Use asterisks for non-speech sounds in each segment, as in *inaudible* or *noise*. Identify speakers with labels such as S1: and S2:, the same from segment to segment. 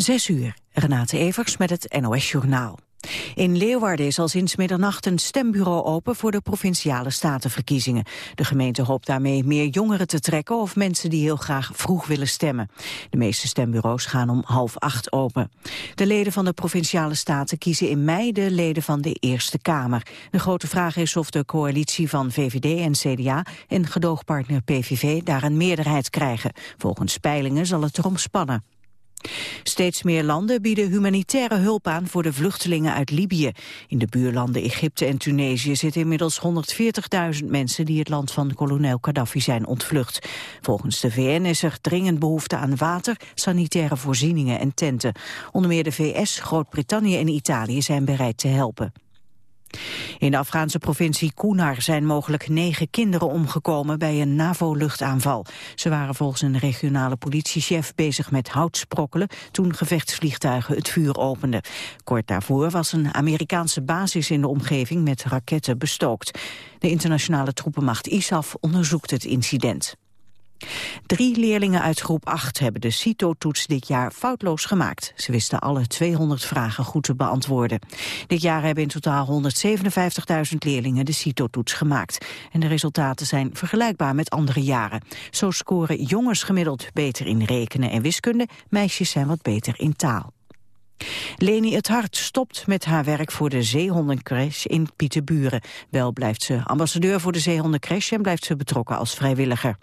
S1: Zes uur, Renate Evers met het NOS Journaal. In Leeuwarden is al sinds middernacht een stembureau open voor de provinciale statenverkiezingen. De gemeente hoopt daarmee meer jongeren te trekken of mensen die heel graag vroeg willen stemmen. De meeste stembureaus gaan om half acht open. De leden van de provinciale staten kiezen in mei de leden van de Eerste Kamer. De grote vraag is of de coalitie van VVD en CDA en gedoogpartner PVV daar een meerderheid krijgen. Volgens peilingen zal het erom spannen. Steeds meer landen bieden humanitaire hulp aan voor de vluchtelingen uit Libië. In de buurlanden Egypte en Tunesië zitten inmiddels 140.000 mensen die het land van kolonel Gaddafi zijn ontvlucht. Volgens de VN is er dringend behoefte aan water, sanitaire voorzieningen en tenten. Onder meer de VS, Groot-Brittannië en Italië zijn bereid te helpen. In de Afghaanse provincie Kunar zijn mogelijk negen kinderen omgekomen bij een NAVO-luchtaanval. Ze waren volgens een regionale politiechef bezig met houtsprokkelen toen gevechtsvliegtuigen het vuur openden. Kort daarvoor was een Amerikaanse basis in de omgeving met raketten bestookt. De internationale troepenmacht ISAF onderzoekt het incident. Drie leerlingen uit groep 8 hebben de CITO-toets dit jaar foutloos gemaakt. Ze wisten alle 200 vragen goed te beantwoorden. Dit jaar hebben in totaal 157.000 leerlingen de CITO-toets gemaakt. En de resultaten zijn vergelijkbaar met andere jaren. Zo scoren jongens gemiddeld beter in rekenen en wiskunde, meisjes zijn wat beter in taal. Leni het Hart stopt met haar werk voor de zeehondencrash in Pieterburen. Wel blijft ze ambassadeur voor de zeehondencrash en blijft ze betrokken als vrijwilliger.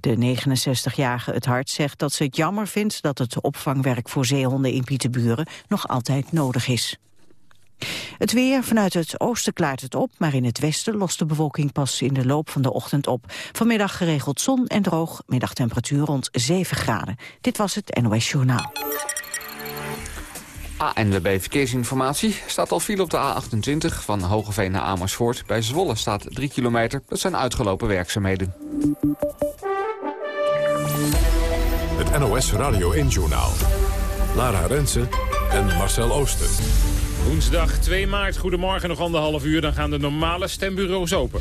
S1: De 69-jarige het Hart zegt dat ze het jammer vindt dat het opvangwerk voor zeehonden in Pieterburen nog altijd nodig is. Het weer, vanuit het oosten klaart het op, maar in het westen lost de bewolking pas in de loop van de ochtend op. Vanmiddag geregeld zon en droog, middagtemperatuur rond 7 graden. Dit was het NOS Journaal.
S2: ANWB Verkeersinformatie staat al file op de A28 van Hogeveen naar Amersfoort. Bij Zwolle staat 3 kilometer. Dat zijn uitgelopen werkzaamheden.
S3: Het NOS Radio 1 Journaal. Lara Rensen en Marcel Ooster.
S4: Woensdag 2 maart, goedemorgen, nog anderhalf uur. Dan gaan de normale stembureaus open.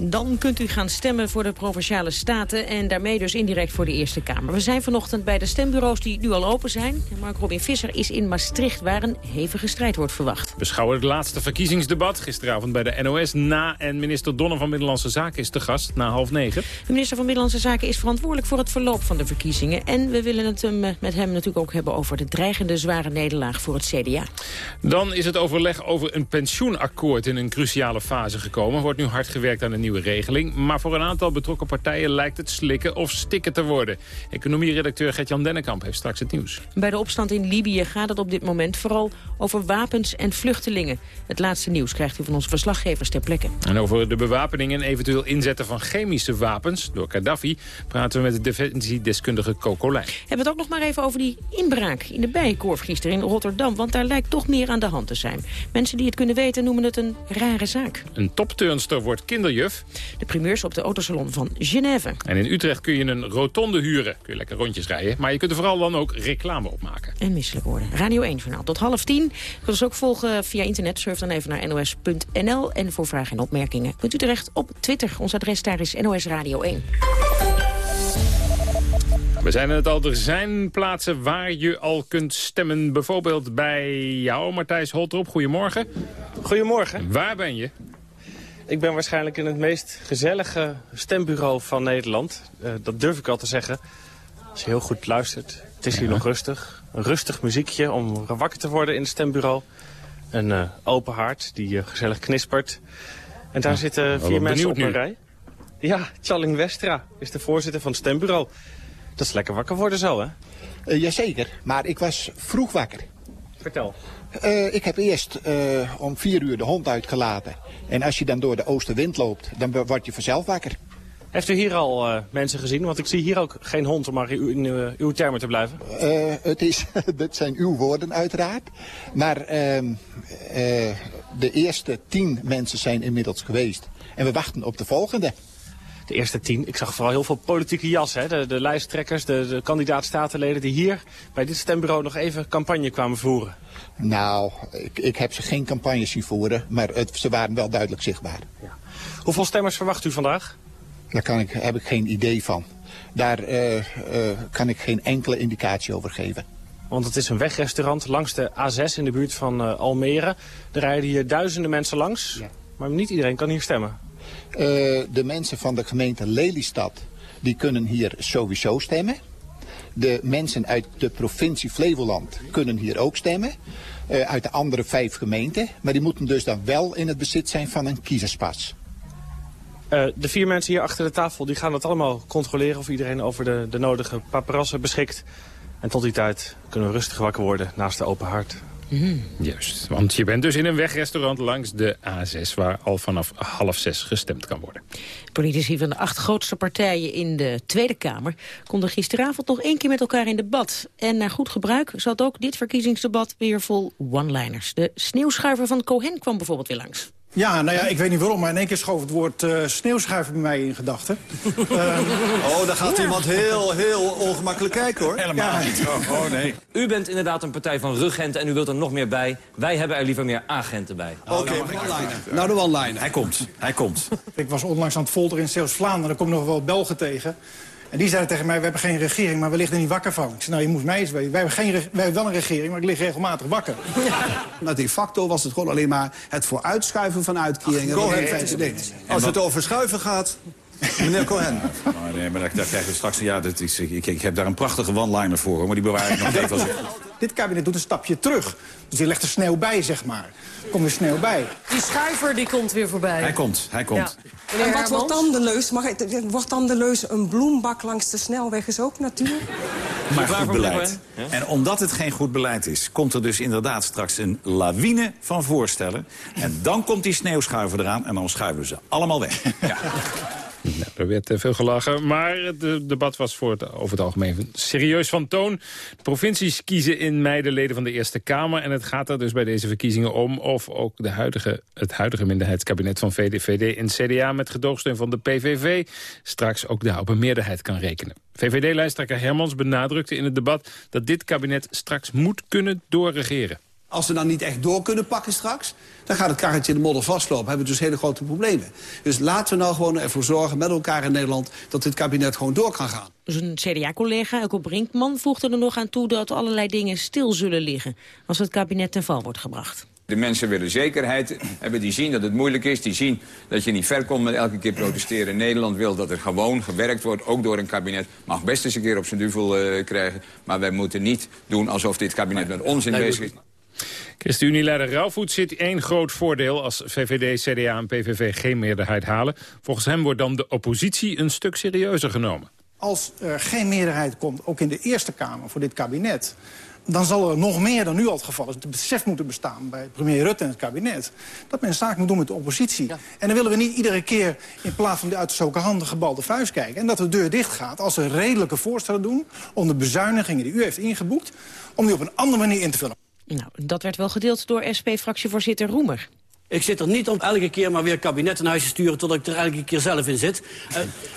S5: Dan kunt u gaan stemmen voor de Provinciale Staten... en daarmee dus indirect voor de Eerste Kamer. We zijn vanochtend bij de stembureaus die nu al open zijn. Mark Robin Visser is in Maastricht, waar een hevige strijd wordt verwacht.
S4: We schouwen het laatste verkiezingsdebat gisteravond bij de NOS na... en minister Donner van Binnenlandse Zaken is te gast na half negen.
S5: De minister van Binnenlandse Zaken is verantwoordelijk voor het verloop van de verkiezingen. En we willen het met hem natuurlijk ook hebben over de dreigende zware nederlaag voor het CDA.
S4: Dan is het overleg over een pensioenakkoord in een cruciale fase gekomen. Er wordt nu hard gewerkt aan een nieuwe regeling. Maar voor een aantal betrokken partijen lijkt het slikken of stikken te worden. Economieredacteur Gert-Jan Dennekamp heeft straks het nieuws.
S5: Bij de opstand in Libië gaat het op dit moment vooral over wapens en vluchtelingen. Het laatste nieuws krijgt u van onze verslaggevers ter plekke.
S4: En over de bewapening en eventueel inzetten van chemische wapens door Gaddafi... praten we met de defensiedeskundige Kokolijn.
S5: Hebben we het ook nog maar even over die inbraak in de Bijenkorf gisteren in Rotterdam. Want daar lijkt toch meer aan de hand te zijn. Mensen die het kunnen weten noemen het een rare zaak.
S4: Een topturnster wordt kinderjuf.
S5: De primeurs op de autosalon van Genève.
S4: En in Utrecht kun je een rotonde huren. Kun je lekker rondjes rijden. Maar je kunt er vooral dan ook reclame op maken.
S5: En misselijk worden. Radio 1 journaal tot half tien. Je kunt ons ook volgen via internet. Surf dan even naar nos.nl. En voor vragen en opmerkingen kunt u terecht op Twitter. Ons adres daar is NOS Radio 1.
S4: We zijn het al. Er zijn plaatsen waar je al kunt stemmen. Bijvoorbeeld bij jou, Martijs Holtrop. Goedemorgen.
S6: Goedemorgen.
S4: Waar ben je?
S6: Ik ben waarschijnlijk in het meest gezellige stembureau van Nederland. Uh, dat durf ik al te zeggen. Als je heel goed luistert. Het is hier nog rustig. Een rustig muziekje om wakker te worden in het stembureau. Een uh, open haard die uh, gezellig knispert. En daar ja, zitten vier mensen op een rij. Ja, Challing Westra is de voorzitter van het stembureau. Dat is lekker wakker worden zo, hè?
S7: Uh, jazeker, maar ik was vroeg wakker.
S6: Vertel.
S7: Uh, ik heb eerst uh, om vier uur de hond uitgelaten. En als je dan door de oostenwind loopt, dan word je vanzelf wakker.
S6: Heeft u hier al uh, mensen gezien? Want ik zie hier ook geen hond, om maar in uw, uw termen te blijven.
S7: het is, *laughs* dat zijn uw woorden uiteraard. Maar ehm, de eerste tien mensen zijn inmiddels geweest. En we wachten op de volgende
S6: de eerste tien. Ik zag vooral heel veel politieke jas. Hè? De, de lijsttrekkers, de, de kandidaat-statenleden die hier bij dit stembureau nog even campagne kwamen voeren.
S7: Nou, ik, ik heb ze geen campagne zien voeren, maar het, ze waren wel duidelijk zichtbaar. Ja.
S6: Hoeveel stemmers verwacht u vandaag?
S7: Daar kan ik, heb ik geen idee van. Daar uh, uh, kan ik geen enkele indicatie over geven.
S6: Want het is een wegrestaurant langs de A6 in de buurt van uh, Almere. Er rijden hier duizenden mensen langs, ja. maar niet iedereen kan hier stemmen.
S7: Uh, de mensen van de gemeente Lelystad die kunnen hier sowieso stemmen. De mensen uit de provincie Flevoland kunnen hier ook stemmen. Uh, uit de andere vijf gemeenten. Maar die moeten dus dan wel in het bezit zijn van een kiezerspas.
S6: Uh, de vier mensen hier achter de tafel die gaan dat allemaal controleren... of iedereen over de, de nodige paparassen beschikt. En tot die tijd kunnen we rustig wakker worden naast de open hart.
S4: Mm. Juist, want je bent dus in een wegrestaurant langs de A6... waar al vanaf half zes gestemd kan worden.
S5: Politici van de acht grootste partijen in de Tweede Kamer... konden gisteravond nog één keer met elkaar in debat. En naar goed gebruik zat ook dit verkiezingsdebat weer vol one-liners. De sneeuwschuiver van Cohen kwam bijvoorbeeld weer langs.
S8: Ja, nou ja, ik weet niet waarom, maar in één keer schoof het woord uh, sneeuwschuiver bij mij in gedachten.
S9: uh, *laughs* oh, daar gaat ja. iemand heel, heel ongemakkelijk kijken, hoor.
S8: Helemaal niet. Oh, oh, nee.
S10: U bent inderdaad een partij van ruggenten en u wilt er nog meer bij. Wij hebben er liever meer agenten bij.
S9: Oké, okay, nou. Nou, de one-liner.
S10: Hij komt, hij komt. *laughs*
S8: Ik was onlangs aan het folder in Zeeuws-Vlaanderen. Daar kom ik nog wel Belgen tegen. En die zeiden tegen mij, we hebben geen regering, maar we liggen er niet wakker van. Ik zei, nou, je moet mij eens weten. Wij hebben, geen, wij hebben wel een regering, maar ik lig regelmatig wakker.
S9: Ja. *laughs* Maar de facto was het gewoon alleen maar het vooruitschuiven van uitkeringen. Ach, nee, Als het over schuiven gaat, Meneer Cohen.
S11: Oh, nee, maar daar, krijgen we straks... Ja, dat is, ik, ik, heb daar een prachtige one-liner voor, maar die bewaar ik nog even als *laughs*
S8: Dit kabinet doet een stapje terug. Dus die legt er sneeuw bij, zeg maar. Er komt er sneeuw bij.
S12: Die schuiver die komt weer voorbij.
S11: Hij komt, hij komt.
S12: Ja. En wat wordt dan de leus? Mag ik, wordt dan de leus een bloembak langs de snelweg is ook natuur? *laughs*
S11: Maar goed beleid. En omdat het geen goed beleid is, komt er dus inderdaad straks een lawine van voorstellen. En dan komt die sneeuwschuiver eraan en dan schuiven ze allemaal weg. Ja.
S4: Nou, er werd veel gelachen, maar het debat was voor over het algemeen serieus van toon. De provincies kiezen in mei de leden van de Eerste Kamer... en het gaat er dus bij deze verkiezingen om of ook de huidige, het huidige minderheidskabinet van VVD en CDA... met gedoogsteun van de PVV straks ook daar op een meerderheid kan rekenen. VVD-lijsttrekker Hermans benadrukte in het debat dat dit kabinet straks moet kunnen doorregeren.
S9: Als we dan niet echt door kunnen pakken straks... dan gaat het karretje in de modder vastlopen. hebben we dus hele grote problemen. Dus laten we nou gewoon ervoor zorgen met elkaar in Nederland... dat dit kabinet gewoon door kan gaan.
S5: Zijn CDA-collega Elko Brinkman voegde er nog aan toe... dat allerlei dingen stil zullen liggen als het kabinet ten val wordt gebracht.
S13: De mensen willen zekerheid *clears throat* hebben, die zien dat het moeilijk is. Die zien dat je niet ver komt met elke keer protesteren. Nederland wil dat er gewoon gewerkt wordt, ook door een kabinet. Mag best eens een keer op zijn duvel uh, krijgen. Maar wij moeten niet doen alsof dit kabinet met onzin bezig is.
S4: ChristenUnie-leider Rauwvoet zit één groot voordeel als VVD, CDA en PVV geen meerderheid halen. Volgens hem wordt dan de oppositie een stuk serieuzer genomen.
S8: Als er geen meerderheid komt, ook in de Eerste Kamer voor dit kabinet dan zal er nog meer dan nu al het geval is... het besef moeten bestaan bij premier Rutte en het kabinet... dat men zaak moet doen met de oppositie. En dan willen we niet iedere keer in plaats van de uitgestoken handen gebalde vuist kijken... en dat de deur dicht gaat als ze redelijke voorstellen doen... om de bezuinigingen die u heeft ingeboekt... om die op een andere manier in te vullen.
S5: Nou, dat werd wel gedeeld door SP-fractievoorzitter Roemer.
S14: Ik zit er niet om elke keer maar weer kabinet in huis te sturen... tot ik er elke keer zelf in zit.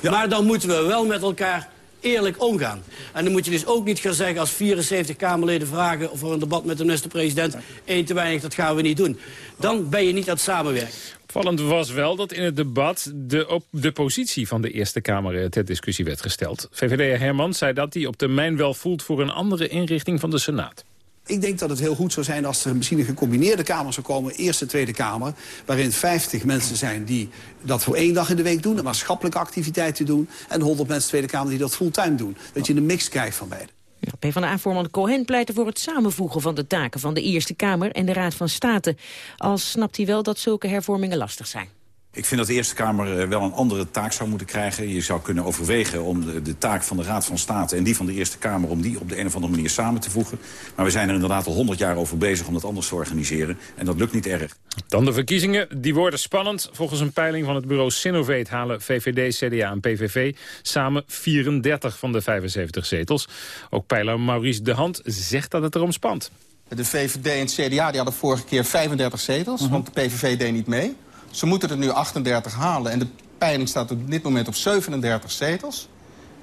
S14: Uh, Maar dan moeten we wel met elkaar eerlijk omgaan. En dan moet je dus ook niet gaan zeggen als 74 Kamerleden vragen... voor een debat met de minister-president... één te weinig, dat gaan we niet doen. Dan ben je niet aan het samenwerken.
S4: Opvallend was wel dat in het debat de, op de positie van de Eerste Kamer ter discussie werd gesteld. VVD Herman zei dat hij op termijn wel voelt voor een andere inrichting van de Senaat.
S9: Ik denk dat het heel goed zou zijn als er misschien een gecombineerde kamer zou komen... Eerste, Tweede Kamer, waarin 50 mensen zijn die dat voor één dag in de week doen... een maatschappelijke activiteiten doen... en 100 mensen Tweede Kamer die dat fulltime doen. Dat je een mix krijgt van beide.
S5: PvdA-voorman Cohen pleitte voor het samenvoegen van de taken van de Eerste Kamer en de Raad van State. Al snapt hij wel dat zulke hervormingen lastig zijn.
S11: Ik vind dat de Eerste Kamer eh, wel een andere taak zou moeten krijgen. Je zou kunnen overwegen om de, de, taak van de Raad van State... en die van de Eerste Kamer om die op de een of andere manier samen te voegen. Maar we zijn er inderdaad al honderd jaar over bezig om dat anders te organiseren. En dat lukt niet erg.
S4: Dan de verkiezingen. Die worden spannend. Volgens een peiling van het bureau Sinovate halen VVD, CDA en PVV... samen 34 van de 75 zetels. Ook peiler Maurice de Hand zegt dat het erom spant.
S15: De VVD en het CDA die hadden vorige keer 35 zetels, want de PVV deed niet mee... Ze moeten er nu 38 halen en de peiling staat op dit moment op 37 zetels.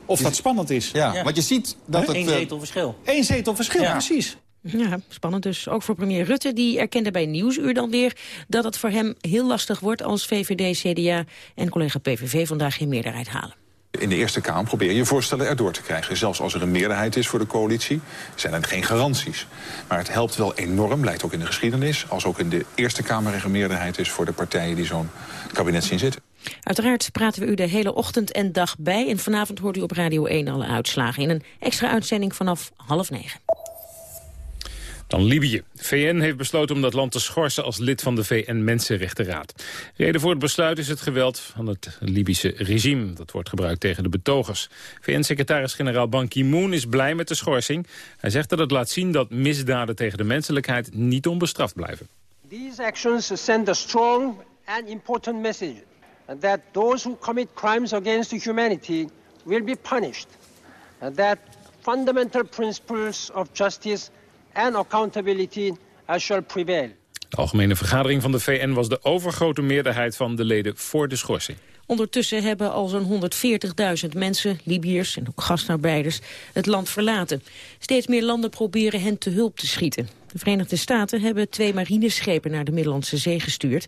S8: Of dat spannend is.
S15: Ja, want je ziet dat het...
S14: Eén zetel verschil.
S8: Eén zetel verschil, precies.
S5: Ja, spannend dus. Ook voor premier Rutte. Die erkende bij Nieuwsuur dan weer dat het voor hem heel lastig wordt... als VVD, CDA en collega PVV vandaag geen meerderheid halen.
S16: In de Eerste Kamer probeer je voorstellen erdoor te krijgen. Zelfs als er een meerderheid is voor de coalitie, zijn er geen garanties. Maar het helpt wel enorm, blijkt ook in de geschiedenis... als ook in de Eerste Kamer er een meerderheid is voor de partijen die zo'n kabinet zien zitten.
S5: Uiteraard praten we u de hele ochtend en dag bij. En vanavond hoort u op Radio 1 alle uitslagen in een extra uitzending vanaf half negen.
S4: Dan Libië. VN heeft besloten om dat land te schorsen als lid van de VN-Mensenrechtenraad. Reden voor het besluit is het geweld van het Libische regime. Dat wordt gebruikt tegen de betogers. VN-secretaris-generaal Ban Ki-moon is blij met de schorsing. Hij zegt dat het laat zien dat misdaden tegen de menselijkheid niet onbestraft blijven.
S17: These actions send a strong and important message that those who commit crimes against humanity will be punished. And that fundamental principles of justice and accountability shall prevail.
S4: De Algemene Vergadering van de VN was de overgrote meerderheid van de leden voor de schorsing.
S5: Ondertussen hebben al zo'n 140.000 mensen, Libiërs en ook gastarbeiders, het land verlaten. Steeds meer landen proberen hen te hulp te schieten. De Verenigde Staten hebben twee marineschepen naar de Middellandse Zee gestuurd.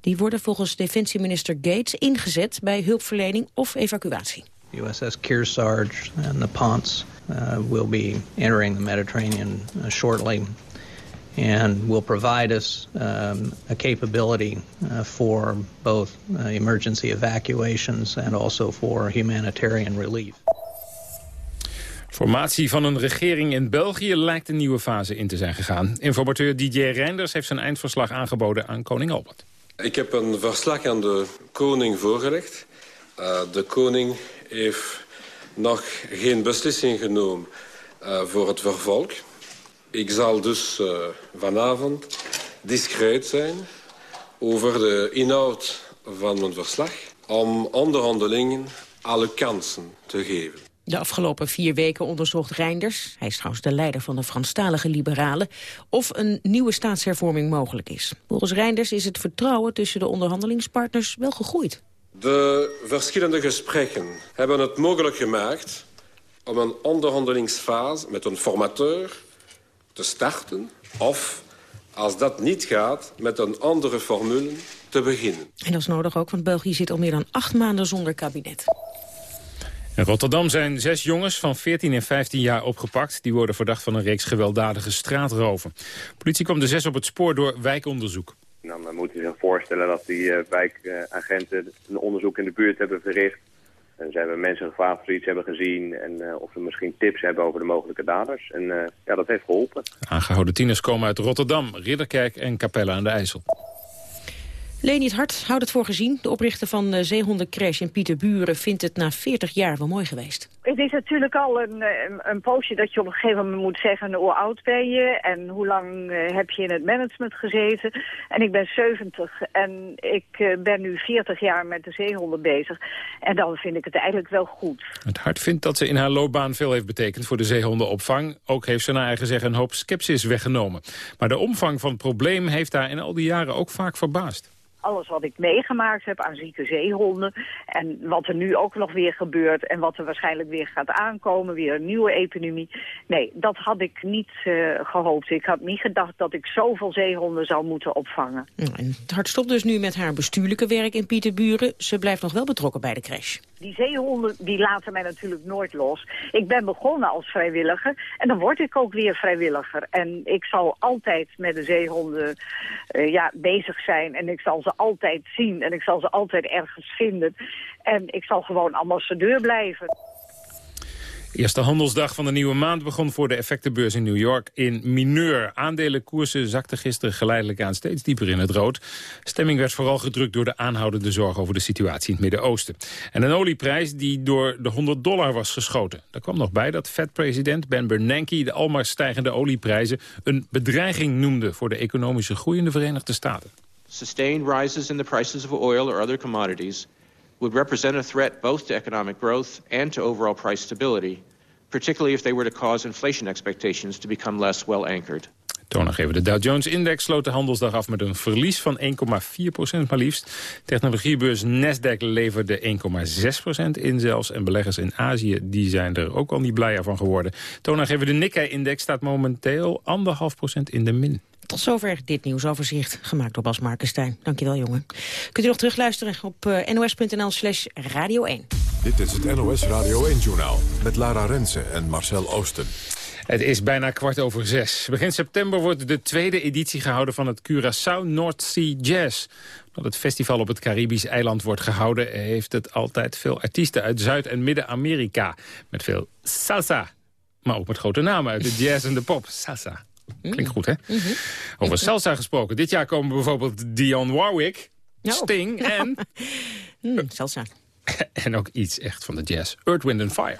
S5: Die worden volgens defensieminister Gates ingezet bij hulpverlening of evacuatie.
S18: USS Kearsarge and the Ponce uh, will be entering the Mediterranean uh, shortly and will provide us um, a capability uh, for both uh, emergency evacuations and also for humanitarian relief.
S4: Formatie van een regering in België lijkt een nieuwe fase in te zijn gegaan. Informateur Didier Reinders heeft zijn eindverslag aangeboden aan koning Albert.
S19: Ik heb een verslag aan de koning voorgelegd. Uh, de koning heeft nog geen beslissing genomen uh, voor het vervolg. Ik zal dus uh, vanavond discreet zijn over de inhoud van mijn verslag... om onderhandelingen alle kansen te geven.
S5: De afgelopen vier weken onderzocht Reinders, hij is trouwens de leider van de Franstalige Liberalen, of een nieuwe staatshervorming mogelijk is. Volgens Reinders is het vertrouwen tussen de onderhandelingspartners wel gegroeid.
S19: De verschillende gesprekken hebben het mogelijk gemaakt om een onderhandelingsfase met een formateur te starten of, als dat niet gaat, met een andere formule te beginnen.
S5: En dat is nodig ook, want België zit al meer dan acht maanden zonder kabinet.
S4: In Rotterdam zijn zes jongens van 14 en 15 jaar opgepakt. Die worden verdacht van een reeks gewelddadige straatroven. Politie kwam de zes op het spoor door wijkonderzoek.
S20: Dan moet je voorstellen dat die uh, wijkagenten een onderzoek in de buurt hebben verricht. En ze hebben mensen gevraagd of ze iets hebben gezien en uh, of ze misschien tips hebben over de mogelijke daders. En uh, ja, dat heeft geholpen.
S4: Aangehouden tieners komen uit Rotterdam, Ridderkerk en Capelle aan de IJssel.
S5: Leni het Hart houdt het voor gezien. De oprichter van de zeehondencrash in Pieterburen vindt het na 40 jaar wel mooi geweest.
S21: Het is natuurlijk al een, een, poosje dat je op een gegeven moment moet zeggen... hoe oud ben je en hoe lang uh, heb je in het management gezeten. En ik ben 70 en ik uh, ben nu 40 jaar met de zeehonden bezig. En dan vind ik het eigenlijk wel goed.
S4: Het Hart vindt dat ze in haar loopbaan veel heeft betekend voor de zeehondenopvang. Ook heeft ze naar eigen zeggen een hoop sceptisch weggenomen. Maar de omvang van het probleem heeft haar in al die jaren ook vaak verbaasd
S21: alles wat ik meegemaakt heb aan zieke zeehonden. En wat er nu ook nog weer gebeurt en wat er waarschijnlijk weer gaat aankomen. Weer een nieuwe epidemie. Nee, dat had ik niet uh, gehoopt. Ik had niet gedacht dat ik zoveel zeehonden zou moeten opvangen.
S5: En het hart stopt dus nu met haar bestuurlijke werk in Pieterburen. Ze blijft nog wel betrokken bij de crash.
S21: Die zeehonden die laten mij natuurlijk nooit los. Ik ben begonnen als vrijwilliger en dan word ik ook weer vrijwilliger. En ik zal altijd met de zeehonden uh, ja, bezig zijn en ik zal ze altijd zien en ik zal ze altijd ergens vinden. En ik zal gewoon ambassadeur blijven.
S4: Eerste handelsdag van de nieuwe maand begon voor de effectenbeurs in New York in mineur. Aandelenkoersen zakten gisteren geleidelijk aan steeds dieper in het rood. Stemming werd vooral gedrukt door de aanhoudende zorg over de situatie in het Midden-Oosten. En een olieprijs die door de 100 dollar was geschoten. Daar kwam nog bij dat Fed-president Ben Bernanke de almaar stijgende olieprijzen een bedreiging noemde voor de economische groei in de Verenigde Staten.
S22: Sustained rises in the prices of oil or other commodities would represent a threat both to economic growth and to overall price stability, particularly if they were to cause inflation expectations to become less well anchored.
S4: Toonaangever de Dow Jones-index sloot de handelsdag af met een verlies van 1,4% maar liefst. Technologiebeurs Nasdaq leverde 1,6% in zelfs. En beleggers in Azië die zijn er ook al niet blijer van geworden. Toonaangever de Nikkei-index staat momenteel 1,5% in de min.
S5: Tot zover dit nieuwsoverzicht, gemaakt door Bas Markenstein. Dankjewel, jongen. Kunt u nog terugluisteren op uh, nos.nl slash radio 1.
S3: Dit is het NOS Radio 1-journaal met Lara Rensen en Marcel Oosten.
S4: Het is bijna kwart over zes. Begin september wordt de tweede editie gehouden van het Curaçao North Sea Jazz. Dat het festival op het Caribisch eiland wordt gehouden... heeft het altijd veel artiesten uit Zuid- en Midden-Amerika. Met veel salsa, maar ook met grote namen uit de jazz en de pop. Salsa. Klinkt goed, hè? Over salsa gesproken. Dit jaar komen bijvoorbeeld Dionne Warwick, Sting en... *laughs*
S5: Mm, salsa. *laughs*
S4: en ook iets echt van de jazz. Earth, Wind and Fire.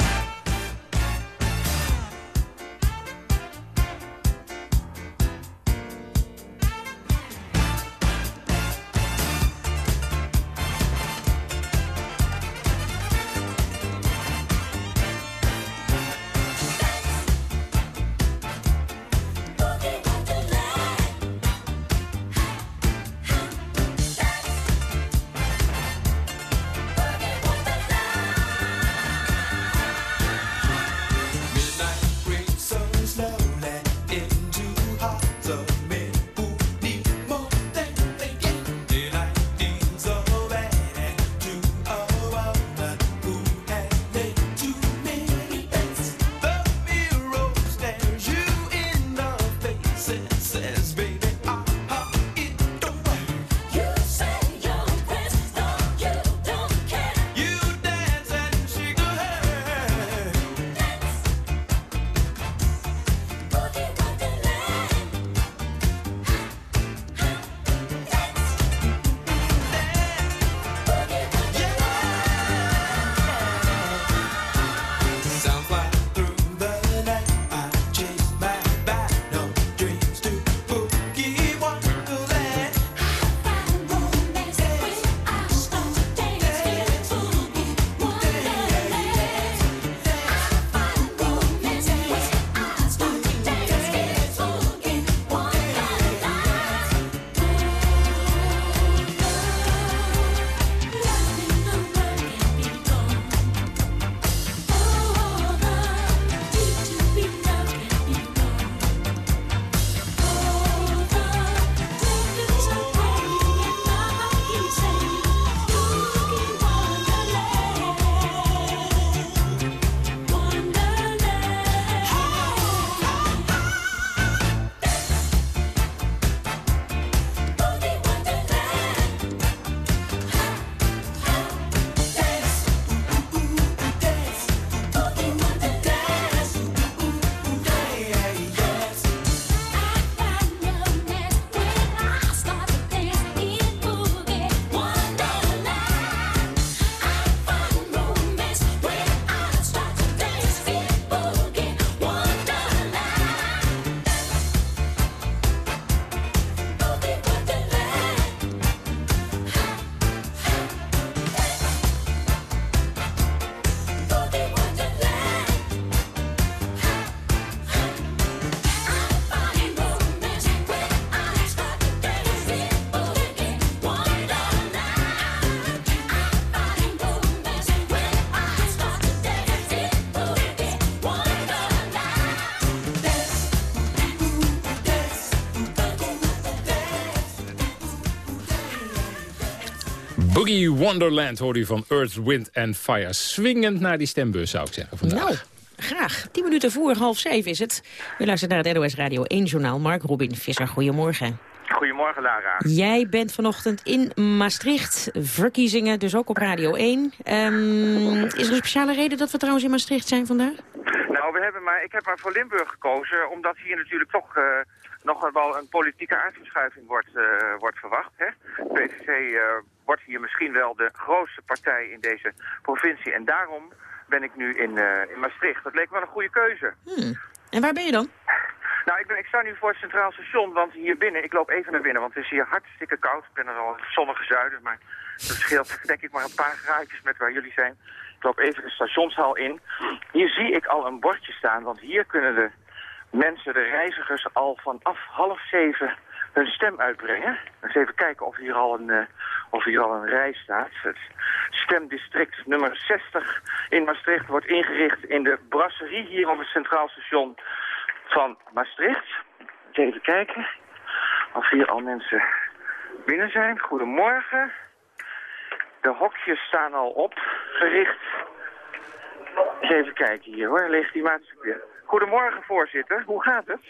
S4: Boogie Wonderland hoorde u van Earth, Wind and Fire. Swingend naar die stembus, zou ik zeggen vandaag.
S5: Nou, graag. Tien minuten voor half zeven is het. U luistert naar het NOS Radio 1-journaal. Mark Robin Visser, goedemorgen.
S23: Goedemorgen, Lara.
S5: Jij bent vanochtend in Maastricht. Verkiezingen, dus ook op Radio 1. Ehm, is er een speciale reden dat we trouwens in Maastricht zijn vandaag?
S23: Nou, we hebben maar, ik heb maar voor Limburg gekozen, omdat hier natuurlijk toch uh, nog wel een politieke aardverschuiving wordt, uh, wordt verwacht. Hè? PVV uh, wordt hier misschien wel de grootste partij in deze provincie. En daarom ben ik nu in, in Maastricht. Dat leek me wel een goede keuze.
S5: Hmm. En waar ben je dan? *laughs*
S23: Nou, ik, ben, ik sta nu voor het Centraal Station, want hier binnen, ik loop even naar binnen, want het is hier hartstikke koud. Ik ben er al in het zonnige zuiden, maar dat scheelt *laughs* denk ik maar een paar graadjes met waar jullie zijn. Ik loop even de stationshal in. Hier zie ik al een bordje staan, want hier kunnen de mensen, de reizigers, al vanaf half zeven hun stem uitbrengen. Eens even kijken of hier al een, uh, of hier al een rij staat. Het stemdistrict nummer 60 in Maastricht wordt ingericht in de brasserie hier op het Centraal Station van Maastricht. Even kijken of hier al mensen binnen zijn. Goedemorgen. De hokjes staan al opgericht even kijken hier hoor, legitimatie. Goedemorgen voorzitter, hoe gaat het?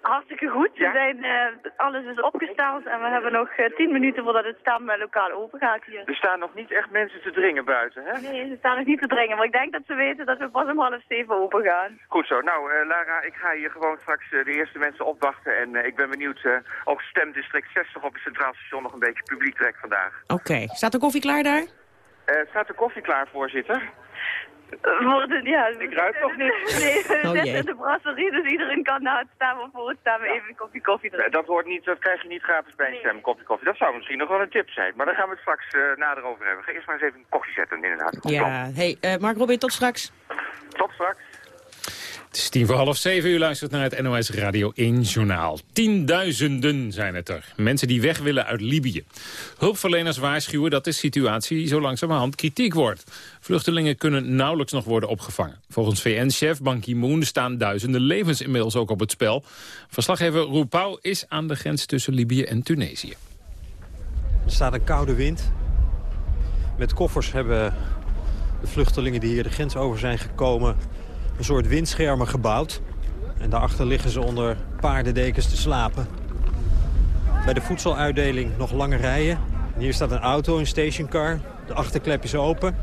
S24: Hartstikke goed. We zijn, eh, alles is opgesteld en we hebben nog eh, tien minuten voordat het stemlokaal open gaat hier.
S23: Er staan nog niet echt mensen te dringen buiten, hè?
S24: Nee, ze staan nog niet te dringen, maar ik denk dat ze weten dat we pas om half zeven open gaan.
S23: Goed zo. Nou, eh, Lara, ik ga hier gewoon straks eh, de eerste mensen opwachten. En eh, ik ben benieuwd eh, of stemdistrict 60 op het Centraal Station nog een beetje publiek trekt vandaag.
S5: Oké, staat de koffie klaar daar?
S23: Eh, staat de koffie klaar, voorzitter?
S24: Voor de, ja,
S23: Ik ruik nog niet. *laughs*
S24: Nee, we
S23: Oh,
S24: in de brasserie, dus iedereen kan na het stemmen of voor het stemmen even een kopje koffie drinken.
S23: dat, hoort niet, dat krijg je niet gratis bij een stem, kopje koffie. Dat zou misschien nog wel een tip zijn. Maar daar gaan we het straks eh, nader over hebben. Ga eerst maar eens even een koffie zetten, inderdaad.
S5: Ja, hey, eh, Mark Robin, tot straks.
S23: Tot straks.
S4: Het is tien voor half zeven. U luistert naar het NOS Radio 1 Journaal. Tienduizenden zijn het er. Mensen die weg willen uit Libië. Hulpverleners waarschuwen dat de situatie zo langzamerhand kritiek wordt. Vluchtelingen kunnen nauwelijks nog worden opgevangen. Volgens VN-chef Ban Ki-moon staan duizenden levens inmiddels ook op het spel. Verslaggever Roel Pauw is aan de grens tussen Libië en Tunesië.
S25: Er staat een koude wind. Met koffers hebben de vluchtelingen die hier de grens over zijn gekomen... een soort windschermen gebouwd. En daarachter liggen ze onder paardendekens te slapen. Bij de voedseluitdeling nog lange rijen. En hier staat een auto, een stationcar. De achterklep is open.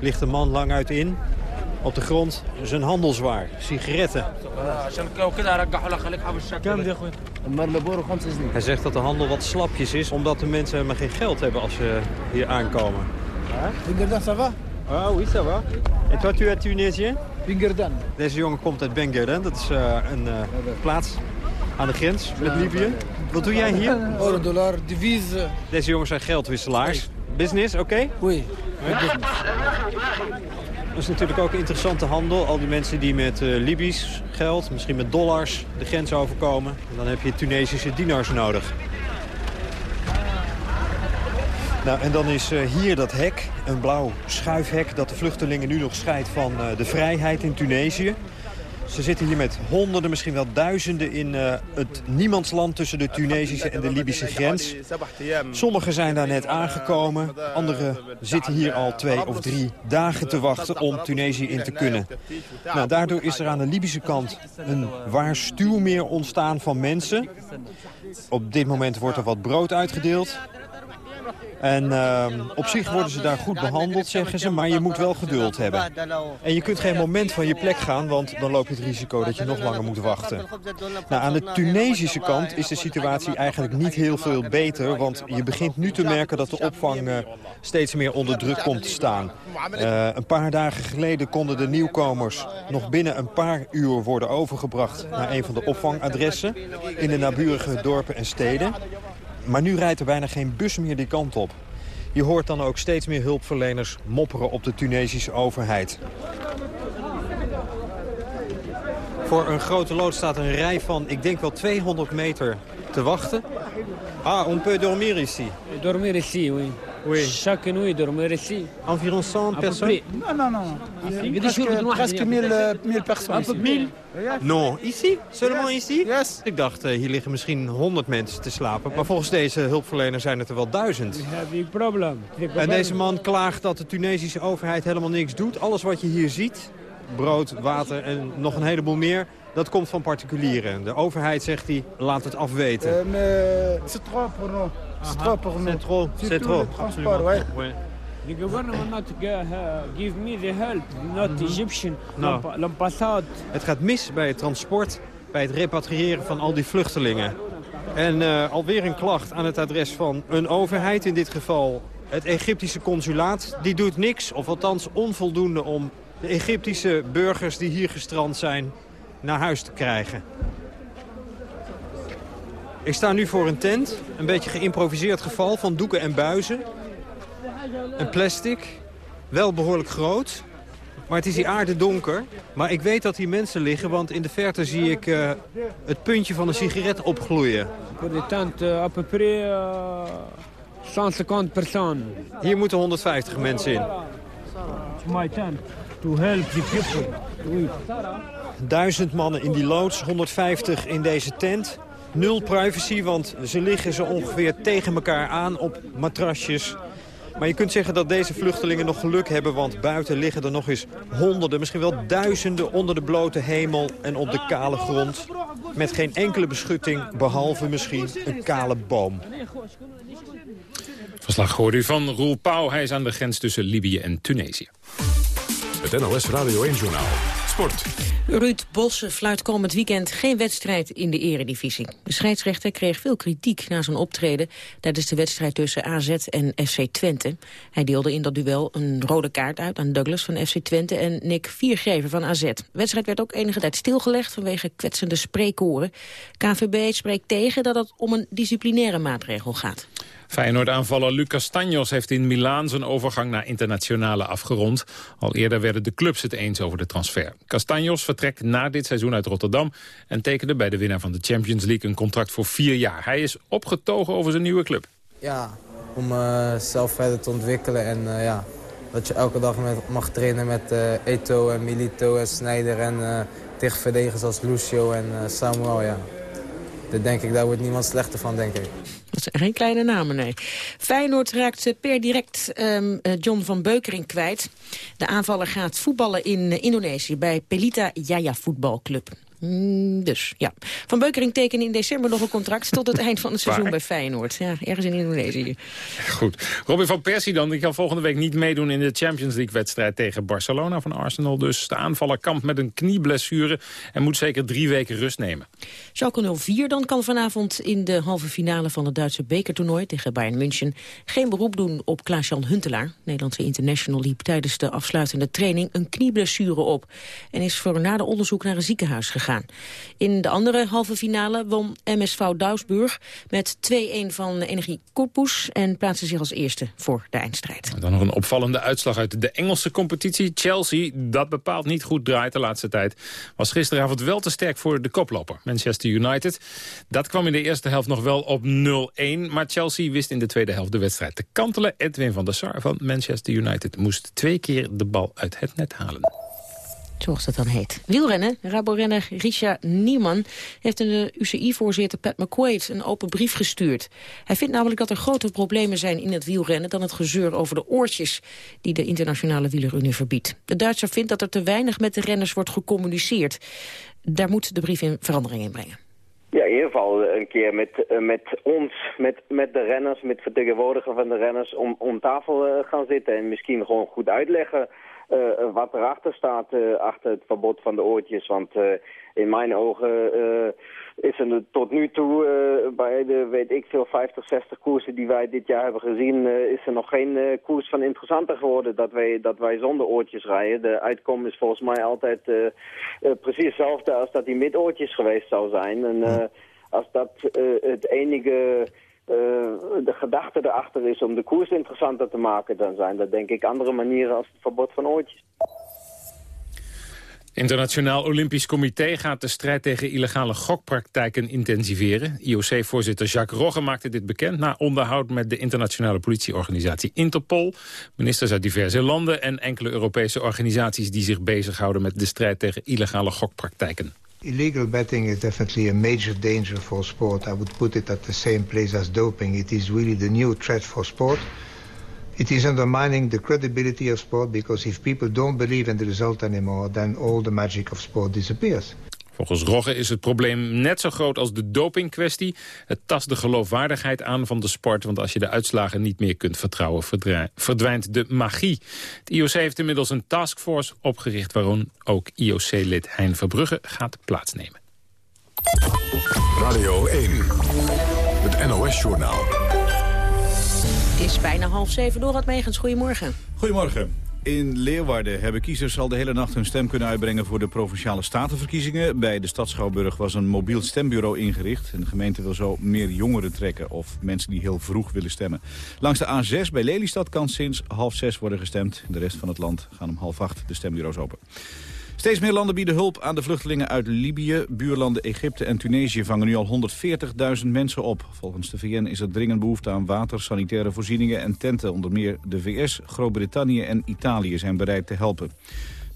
S25: Ligt een man lang uit in. Op de grond zijn handelswaar, sigaretten. Hij zegt dat de handel wat slapjes is, omdat de mensen helemaal geen geld hebben als ze hier aankomen. Va? Ah, oui, ça va. En toi, tu es Tunisien? Bingerdan. Deze jongen komt uit Bengerdan, dat is eh, een eh, plaats aan de grens met Libië. Wat doe jij hier? *laughs*
S26: Euro, dollar, devise.
S25: Deze jongens zijn geldwisselaars. Business, oké?
S26: Oui.
S25: Dat is natuurlijk ook interessante handel. Al die mensen die met eh, Libisch geld, misschien met dollars, de grens overkomen. En dan heb je Tunesische dinars nodig. Nou, en dan is eh, hier dat hek, een blauw schuifhek... dat de vluchtelingen nu nog scheidt van eh, de vrijheid in Tunesië. Ze zitten hier met honderden, misschien wel duizenden... in eh, het niemandsland tussen de Tunesische en de Libische grens. Sommigen zijn daar net aangekomen. Anderen zitten hier al twee of drie dagen te wachten om Tunesië in te kunnen. Nou, daardoor is er aan de Libische kant een waar stuwmeer ontstaan van mensen. Op dit moment wordt er wat brood uitgedeeld. En ehm, op zich worden ze daar goed behandeld, zeggen ze, maar je moet wel geduld hebben. En je kunt geen moment van je plek gaan, want dan loop je het risico dat je nog langer moet wachten. Nou, aan de Tunesische kant is de situatie eigenlijk niet heel veel beter, want je begint nu te merken dat de opvang eh, steeds meer onder druk komt te staan. Eh, een paar dagen geleden konden de nieuwkomers nog binnen een paar uur worden overgebracht naar een van de opvangadressen in de naburige dorpen en steden. Maar nu rijdt er bijna geen bus meer die kant op. Je hoort dan ook steeds meer hulpverleners mopperen op de Tunesische overheid. Voor een grote loods staat een rij van, ik denk wel 200 meter te wachten. Ah, on peut dormir ici.
S27: Dormir ici, oui.
S25: Oui.
S27: Chaque nuit, dormir ici.
S25: Environ 100
S27: À peu
S25: personnes.
S26: Non, non, non.
S27: Presque-
S26: Presque, presque 1000, 1000 personnes.
S25: Un peu
S26: ici.
S25: 1000? Non, ici? Seulement ici? Yes. Ik dacht, eh, hier liggen misschien 100 mensen te slapen. Maar volgens deze hulpverlener zijn het er wel duizend.
S27: We have big problem.
S25: En deze man klaagt dat de Tunesische overheid helemaal niks doet. Alles wat je hier ziet, brood, water en nog een heleboel meer... dat komt van particulieren. De overheid, zegt hij, laat het afweten.
S26: C'est trop pour nous. C'est trop pour nous.
S25: C'est trop, c'est.
S27: The government not uh, give me the help, not
S25: Mhm.
S27: Egyptian,
S25: No.
S27: l'amb- l'ambassade.
S25: Het gaat mis bij het transport, bij het repatriëren van al die vluchtelingen. En eh, alweer een klacht aan het adres van een overheid, in dit geval het Egyptische consulaat. Die doet niks, of althans onvoldoende om de Egyptische burgers die hier gestrand zijn naar huis te krijgen. Ik sta nu voor een tent, een beetje geïmproviseerd geval van doeken en buizen. Een plastic, wel behoorlijk groot, maar het is hier aardedonker. Maar ik weet dat hier mensen liggen, want in de verte zie ik eh, het puntje van een sigaret opgloeien.
S27: Pour the tent, à peu près uh, 150 personnes.
S25: Hier moeten 150 mensen in.
S27: My tent to help the people.
S25: Duizend mannen in die loods, 150 in deze tent. Nul privacy, want ze liggen zo ongeveer tegen elkaar aan op matrasjes. Maar je kunt zeggen dat deze vluchtelingen nog geluk hebben... want buiten liggen er nog eens honderden, misschien wel duizenden... onder de blote hemel en op de kale grond. Met geen enkele beschutting, behalve misschien een kale boom.
S4: Verslag hoorde u van Roel Pauw. Hij is aan de grens tussen Libië en Tunesië.
S3: Het NOS Radio 1-journaal.
S5: Ruud Bosse fluit komend weekend geen wedstrijd in de eredivisie. De scheidsrechter kreeg veel kritiek na zijn optreden... tijdens de wedstrijd tussen AZ en FC Twente. Hij deelde in dat duel een rode kaart uit aan Douglas van FC Twente... en Nick Viergever van AZ. De wedstrijd werd ook enige tijd stilgelegd vanwege kwetsende spreekkoren. KVB spreekt tegen dat het om een disciplinaire maatregel gaat.
S4: Feyenoord-aanvaller Lucas Tanjos heeft in Milaan zijn overgang naar internationale afgerond. Al eerder werden de clubs het eens over de transfer. Castanjos vertrekt na dit seizoen uit Rotterdam... en tekende bij de winnaar van de Champions League een contract voor vier jaar. Hij is opgetogen over zijn nieuwe club.
S28: Ja, om uh, zelf verder te ontwikkelen en uh, ja, dat je elke dag met, mag trainen met uh, Eto en Milito en Snijder... en uh, tegen verdedigers als Lucio en Samuel, ja. Daar denk ik, daar wordt niemand slechter van, denk ik.
S5: Dat zijn geen kleine namen, nee. Feyenoord raakt per direct um, John van Beukering kwijt. De aanvaller gaat voetballen in Indonesië bij Pelita Jaya Voetbalclub. Mm, dus, ja. Van Beukering tekende in december nog een contract... tot het eind van het seizoen bij Feyenoord. Ja, ergens in Indonesië.
S4: Goed. Robin van Persie dan. Die kan volgende week niet meedoen in de Champions League-wedstrijd... tegen Barcelona van Arsenal. Dus de aanvaller kampt met een knieblessure... en moet zeker drie weken rust nemen.
S5: Schalke 04 dan kan vanavond in de halve finale van het Duitse bekertoernooi... tegen Bayern München geen beroep doen op Klaas-Jan Huntelaar. Nederlandse international liep tijdens de afsluitende training... een knieblessure op en is voor na de onderzoek naar een ziekenhuis gegaan. In de andere halve finale won MSV Duisburg met 2-1 van Energie Corpus en plaatste zich als eerste voor de eindstrijd.
S4: Dan nog een opvallende uitslag uit de Engelse competitie. Chelsea, dat bepaald niet goed draait de laatste tijd, was gisteravond wel te sterk voor de koploper, Manchester United. Dat kwam in de eerste helft nog wel op 0-1, maar Chelsea wist in de tweede helft de wedstrijd te kantelen. Edwin van der Sar van Manchester United moest twee keer de bal uit het net halen
S5: zoals dat dan heet. Wielrennen, Rabo-renner Risha Nieman heeft de UCI-voorzitter Pat McQuaid een open brief gestuurd. Hij vindt namelijk dat er grotere problemen zijn in het wielrennen dan het gezeur over de oortjes die de internationale wielerunie verbiedt. De Duitser vindt dat er te weinig met de renners wordt gecommuniceerd. Daar moet de brief in verandering in brengen.
S29: Ja, in ieder geval een keer met, eh, met ons, met, met de renners, met vertegenwoordiger van de renners om, om tafel gaan zitten en misschien gewoon goed uitleggen wat erachter staat, uh, achter het verbod van de oortjes. Want in mijn ogen is er tot nu toe bij de, weet ik veel, 50, 60 koersen die wij dit jaar hebben gezien, is er nog geen koers van interessanter geworden dat wij, dat wij zonder oortjes rijden. De uitkom is volgens mij altijd precies hetzelfde als dat die met oortjes geweest zou zijn. En als dat het enige de gedachte erachter is om de koers interessanter te maken... dan zijn dat denk ik andere manieren als het verbod van oortjes.
S4: Internationaal Olympisch Comité gaat de strijd tegen illegale gokpraktijken intensiveren. IOC-voorzitter Jacques Rogge maakte dit bekend na onderhoud met de internationale politieorganisatie Interpol, ministers uit diverse landen en enkele Europese organisaties die zich bezighouden met de strijd tegen illegale gokpraktijken.
S30: Illegal betting is definitely a major danger for sport. I would put it at the same place as doping. It is really the new threat for sport. It is undermining the credibility of sport because if people don't believe in the result anymore, then all the magic of sport disappears.
S4: Volgens Rogge is het probleem net zo groot als de dopingkwestie. Het tast de geloofwaardigheid aan van de sport... want als je de uitslagen niet meer kunt vertrouwen... verdwijnt de magie. Het IOC heeft inmiddels een taskforce opgericht... waarom ook IOC-lid Hein Verbrugge gaat plaatsnemen.
S3: Radio 1, het NOS-journaal.
S5: Het is bijna half zeven. door het Megens, goedemorgen.
S31: Goedemorgen. In Leeuwarden hebben kiezers al de hele nacht hun stem kunnen uitbrengen voor de Provinciale Statenverkiezingen. Bij de stad Schouwburg was een mobiel stembureau ingericht. De gemeente wil zo meer jongeren trekken of mensen die heel vroeg willen stemmen. Langs de A6 bij Lelystad kan sinds half zes worden gestemd. In de rest van het land gaan om half acht de stembureaus open. Steeds meer landen bieden hulp aan de vluchtelingen uit Libië. Buurlanden Egypte en Tunesië vangen nu al 140.000 mensen op. Volgens de VN is er dringend behoefte aan water, sanitaire voorzieningen en tenten. Onder meer de VS, Groot-Brittannië en Italië zijn bereid te helpen.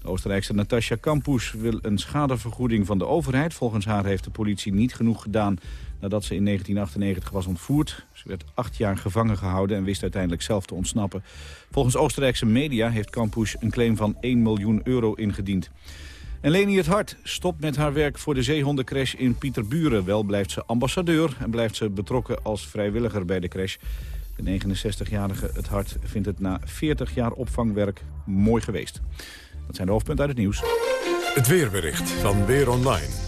S31: De Oostenrijkse Natasja Kampus wil een schadevergoeding van de overheid. Volgens haar heeft de politie niet genoeg gedaan nadat ze in 1998 was ontvoerd. Ze werd acht jaar gevangen gehouden en wist uiteindelijk zelf te ontsnappen. Volgens Oostenrijkse media heeft Kampus een claim van 1 miljoen euro ingediend. En Leni het Hart stopt met haar werk voor de zeehondencrash in Pieterburen. Wel blijft ze ambassadeur en blijft ze betrokken als vrijwilliger bij de crash. De 69-jarige Het Hart vindt het na 40 jaar opvangwerk mooi geweest. Dat zijn de hoofdpunten uit het nieuws.
S3: Het weerbericht van Weer Online.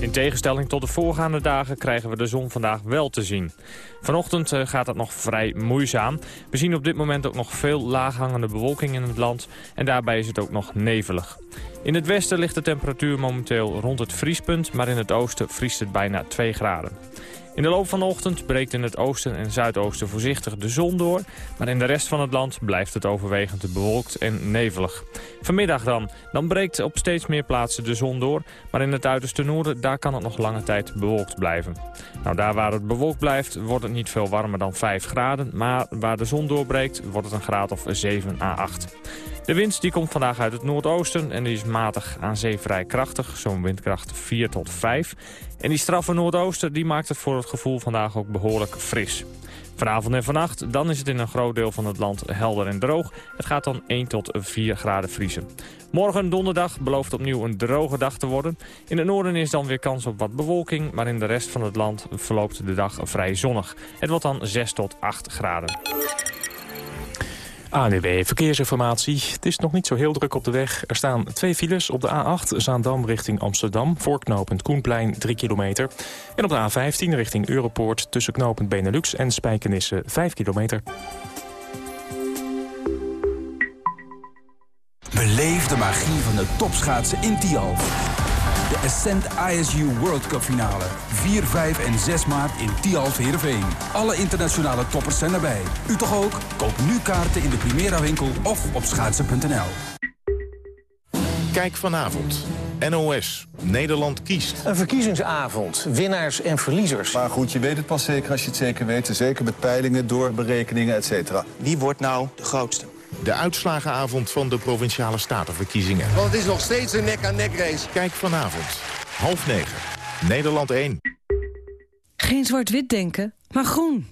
S32: In tegenstelling tot de voorgaande dagen krijgen we de zon vandaag wel te zien. Vanochtend eh, gaat het nog vrij moeizaam. We zien op dit moment ook nog veel laaghangende bewolking in het land. En daarbij is het ook nog nevelig. In het westen ligt de temperatuur momenteel rond het vriespunt... maar in het oosten vriest het bijna 2 graden. In de loop van de ochtend breekt in het oosten en zuidoosten voorzichtig de zon door... maar in de rest van het land blijft het overwegend bewolkt en nevelig. Vanmiddag dan. Dan breekt op steeds meer plaatsen de zon door... maar in het uiterste noorden, daar kan het nog lange tijd bewolkt blijven. Nou, daar waar het bewolkt blijft, wordt het niet veel warmer dan 5 graden... maar waar de zon doorbreekt, wordt het een graad of 7 à 8. De wind komt vandaag uit het noordoosten en die is matig aan zee vrij krachtig, zo'n windkracht 4 tot 5. En die straffe noordoosten die maakt het voor het gevoel vandaag ook behoorlijk fris. Vanavond en vannacht dan is het in een groot deel van het land helder en droog. Het gaat dan 1 tot 4 graden vriezen. Morgen donderdag belooft opnieuw een droge dag te worden. In het noorden is dan weer kans op wat bewolking, maar in de rest van het land verloopt de dag vrij zonnig. Het wordt dan 6 tot 8 graden.
S33: ANWB Verkeersinformatie. Het is nog niet zo heel druk op de weg. Er staan twee files op de A8 Zaandam richting Amsterdam... voor knooppunt Koenplein 3 kilometer. En op de A15 richting Europoort tussen knooppunt Benelux en Spijkenisse 5 kilometer.
S34: Beleef de magie van de topschaatsen in Tialf. De Ascent ISU World Cup finale. 4, 5 en 6 maart in Tialf Heerenveen. Alle internationale toppers zijn erbij. U toch ook? Koop nu kaarten in de Primera winkel of op schaatsen.nl.
S35: Kijk vanavond. NOS. Nederland kiest.
S36: Een verkiezingsavond. Winnaars en verliezers.
S37: Maar goed, je weet het pas zeker als je het zeker weet. Zeker met peilingen, doorberekeningen, et cetera.
S36: Wie wordt nou de grootste?
S35: De uitslagenavond van de Provinciale Statenverkiezingen.
S38: Want het is nog steeds een nek-aan-nek race.
S35: Kijk vanavond. Half negen. Nederland 1.
S39: Geen zwart-wit denken, maar groen.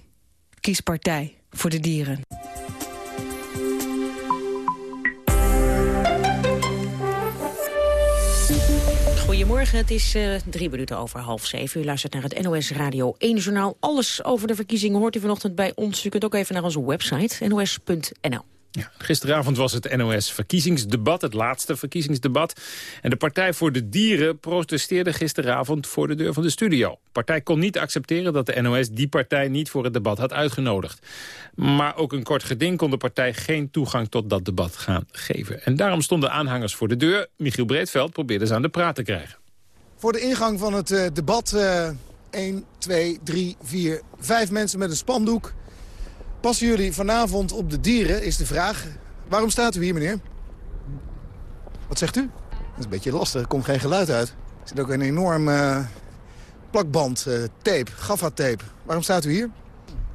S39: Kies partij voor de dieren.
S5: Goedemorgen, het is uh, drie minuten over half zeven. U luistert naar het NOS Radio 1 Journaal. Alles over de verkiezingen hoort u vanochtend bij ons. U kunt ook even naar onze website, nos.nl.
S4: Ja, gisteravond was het NOS-verkiezingsdebat, het laatste verkiezingsdebat. En de Partij voor de Dieren protesteerde gisteravond voor de deur van de studio. De partij kon niet accepteren dat de NOS die partij niet voor het debat had uitgenodigd. Maar ook een kort geding kon de partij geen toegang tot dat debat gaan geven. En daarom stonden aanhangers voor de deur. Michiel Breedveld probeerde ze aan de praat te krijgen.
S40: Voor de ingang van het uh, debat uh, 1, 2, 3, 4, 5 mensen met een spandoek... Passen jullie vanavond op de dieren, is de vraag. Waarom staat u hier, meneer? Wat zegt u? Dat is een beetje lastig, er komt geen geluid uit. Er zit ook een enorm uh, plakband, uh, tape, gaffa-tape. Waarom staat u hier?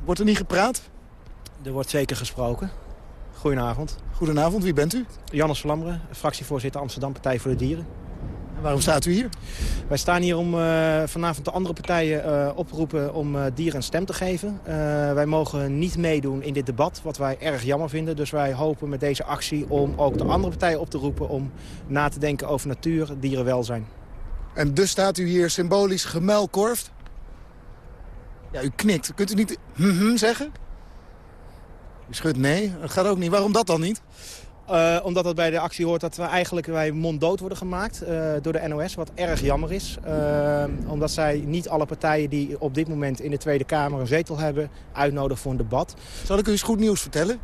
S40: Wordt er niet gepraat?
S41: Er wordt zeker gesproken. Goedenavond.
S40: Goedenavond, wie bent u?
S41: Jannes Vlammeren, fractievoorzitter Amsterdam Partij voor de Dieren.
S40: Waarom staat u hier?
S41: Wij staan hier om uh, vanavond de andere partijen uh, oproepen om uh, dieren een stem te geven. wij mogen niet meedoen in dit debat, wat wij erg jammer vinden. Dus wij hopen met deze actie om ook de andere partijen op te roepen... om na te denken over natuur, dierenwelzijn.
S40: En dus staat u hier symbolisch gemuilkorfd? Ja, u knikt. Kunt u niet zeggen? U schudt nee. Dat gaat ook niet. Waarom dat dan niet?
S41: Uh, omdat het bij de actie hoort dat we eigenlijk wij monddood worden gemaakt uh, door de NOS, wat erg jammer is. Uh, omdat zij niet alle partijen die op dit moment in de Tweede Kamer een zetel hebben, uitnodigen voor een debat.
S40: Zal ik u eens goed nieuws vertellen?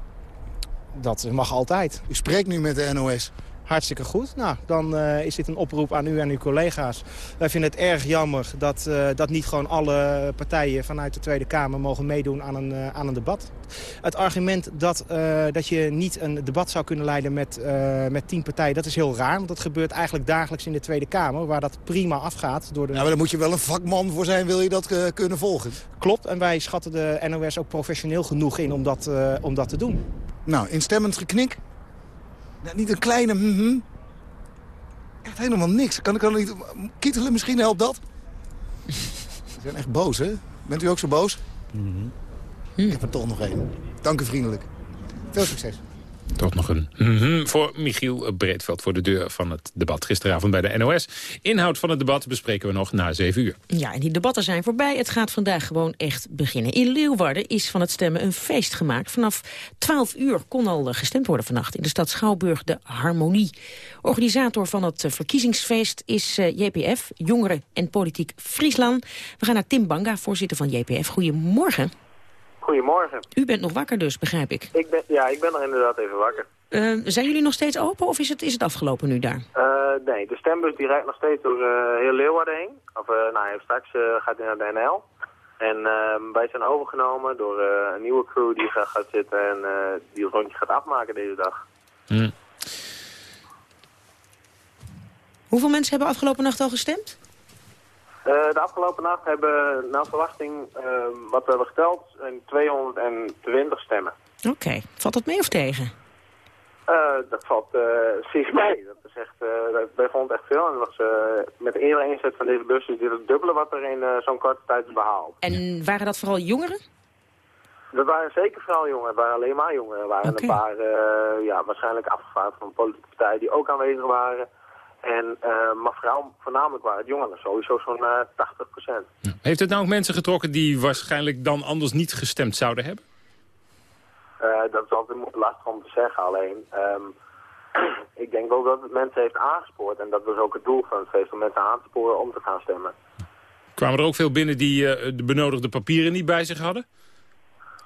S41: Dat mag altijd.
S40: U spreekt nu met de NOS.
S41: Hartstikke goed. Nou, dan uh, is dit een oproep aan u en uw collega's. Wij vinden het erg jammer dat, uh, dat niet gewoon alle partijen vanuit de Tweede Kamer mogen meedoen aan een, uh, aan een debat. Het argument dat, dat je niet een debat zou kunnen leiden met, met tien partijen, dat is heel raar. Want dat gebeurt eigenlijk dagelijks in de Tweede Kamer, waar dat prima afgaat. Door de...
S40: Ja, maar daar moet je wel een vakman voor zijn, wil je dat kunnen volgen?
S41: Klopt, en wij schatten de NOS ook professioneel genoeg in om dat, om dat te doen.
S40: Nou, instemmend geknik? Nou, niet een kleine mhm. Echt helemaal niks. Kan ik dan niet... Kietelen misschien, helpt dat? *laughs* Ze zijn echt boos, hè? Bent u ook zo boos? Ik heb er toch nog één. Dank u vriendelijk. Veel succes.
S4: Toch nog een mhm voor Michiel Breedveld voor de deur van het debat gisteravond bij de NOS. Inhoud van het debat bespreken we nog na 7 uur.
S5: Ja, en die debatten zijn voorbij. Het gaat vandaag gewoon echt beginnen. In Leeuwarden is van het stemmen een feest gemaakt. Vanaf 12 uur kon al gestemd worden vannacht in de stad Schouwburg de Harmonie. Organisator van het verkiezingsfeest is eh, JPF, Jongeren en Politiek Friesland. We gaan naar Tim Banga, voorzitter van JPF. Goedemorgen.
S42: Goedemorgen.
S5: U bent nog wakker dus, begrijp ik.
S42: Ik ben, ja, ik ben er inderdaad even wakker.
S5: Eh, zijn jullie nog steeds open of is het, is het afgelopen nu daar?
S42: Eh, nee, de stembus die rijdt nog steeds door eh, heel Leeuwarden heen. Of uh, nou, ja, straks gaat hij naar de NL. En ehm, wij zijn overgenomen door een nieuwe crew die gaat, gaat zitten en die het rondje gaat afmaken deze dag.
S4: Hm.
S5: Hoeveel mensen hebben afgelopen nacht al gestemd?
S42: De afgelopen nacht hebben naar verwachting, ehm, wat we hebben geteld, 220 stemmen.
S5: Oké, okay. valt dat mee of tegen?
S42: Uh, dat valt uh, zich mee. Dat is echt, uh, wij vonden het echt veel. En dat was, met de eerder inzet van deze bus is dit het dubbele wat er in zo'n korte tijd is behaald.
S5: En waren dat vooral jongeren?
S42: Dat waren zeker vooral jongeren. Het waren alleen maar jongeren. Er waren okay. een paar, ja, waarschijnlijk afgevaardigd van politieke partijen die ook aanwezig waren. En, maar vooral, voornamelijk waren het jongeren, sowieso zo'n 80 procent.
S4: Heeft het nou ook mensen getrokken die waarschijnlijk dan anders niet gestemd zouden hebben?
S42: Uh, dat is altijd lastig om te zeggen. Alleen, um, *clears throat* ik denk ook dat het mensen heeft aangespoord. En dat was ook het doel van het feest, om mensen aan te sporen om te gaan stemmen.
S4: Kwamen er ook veel binnen die uh, de benodigde papieren niet bij zich hadden?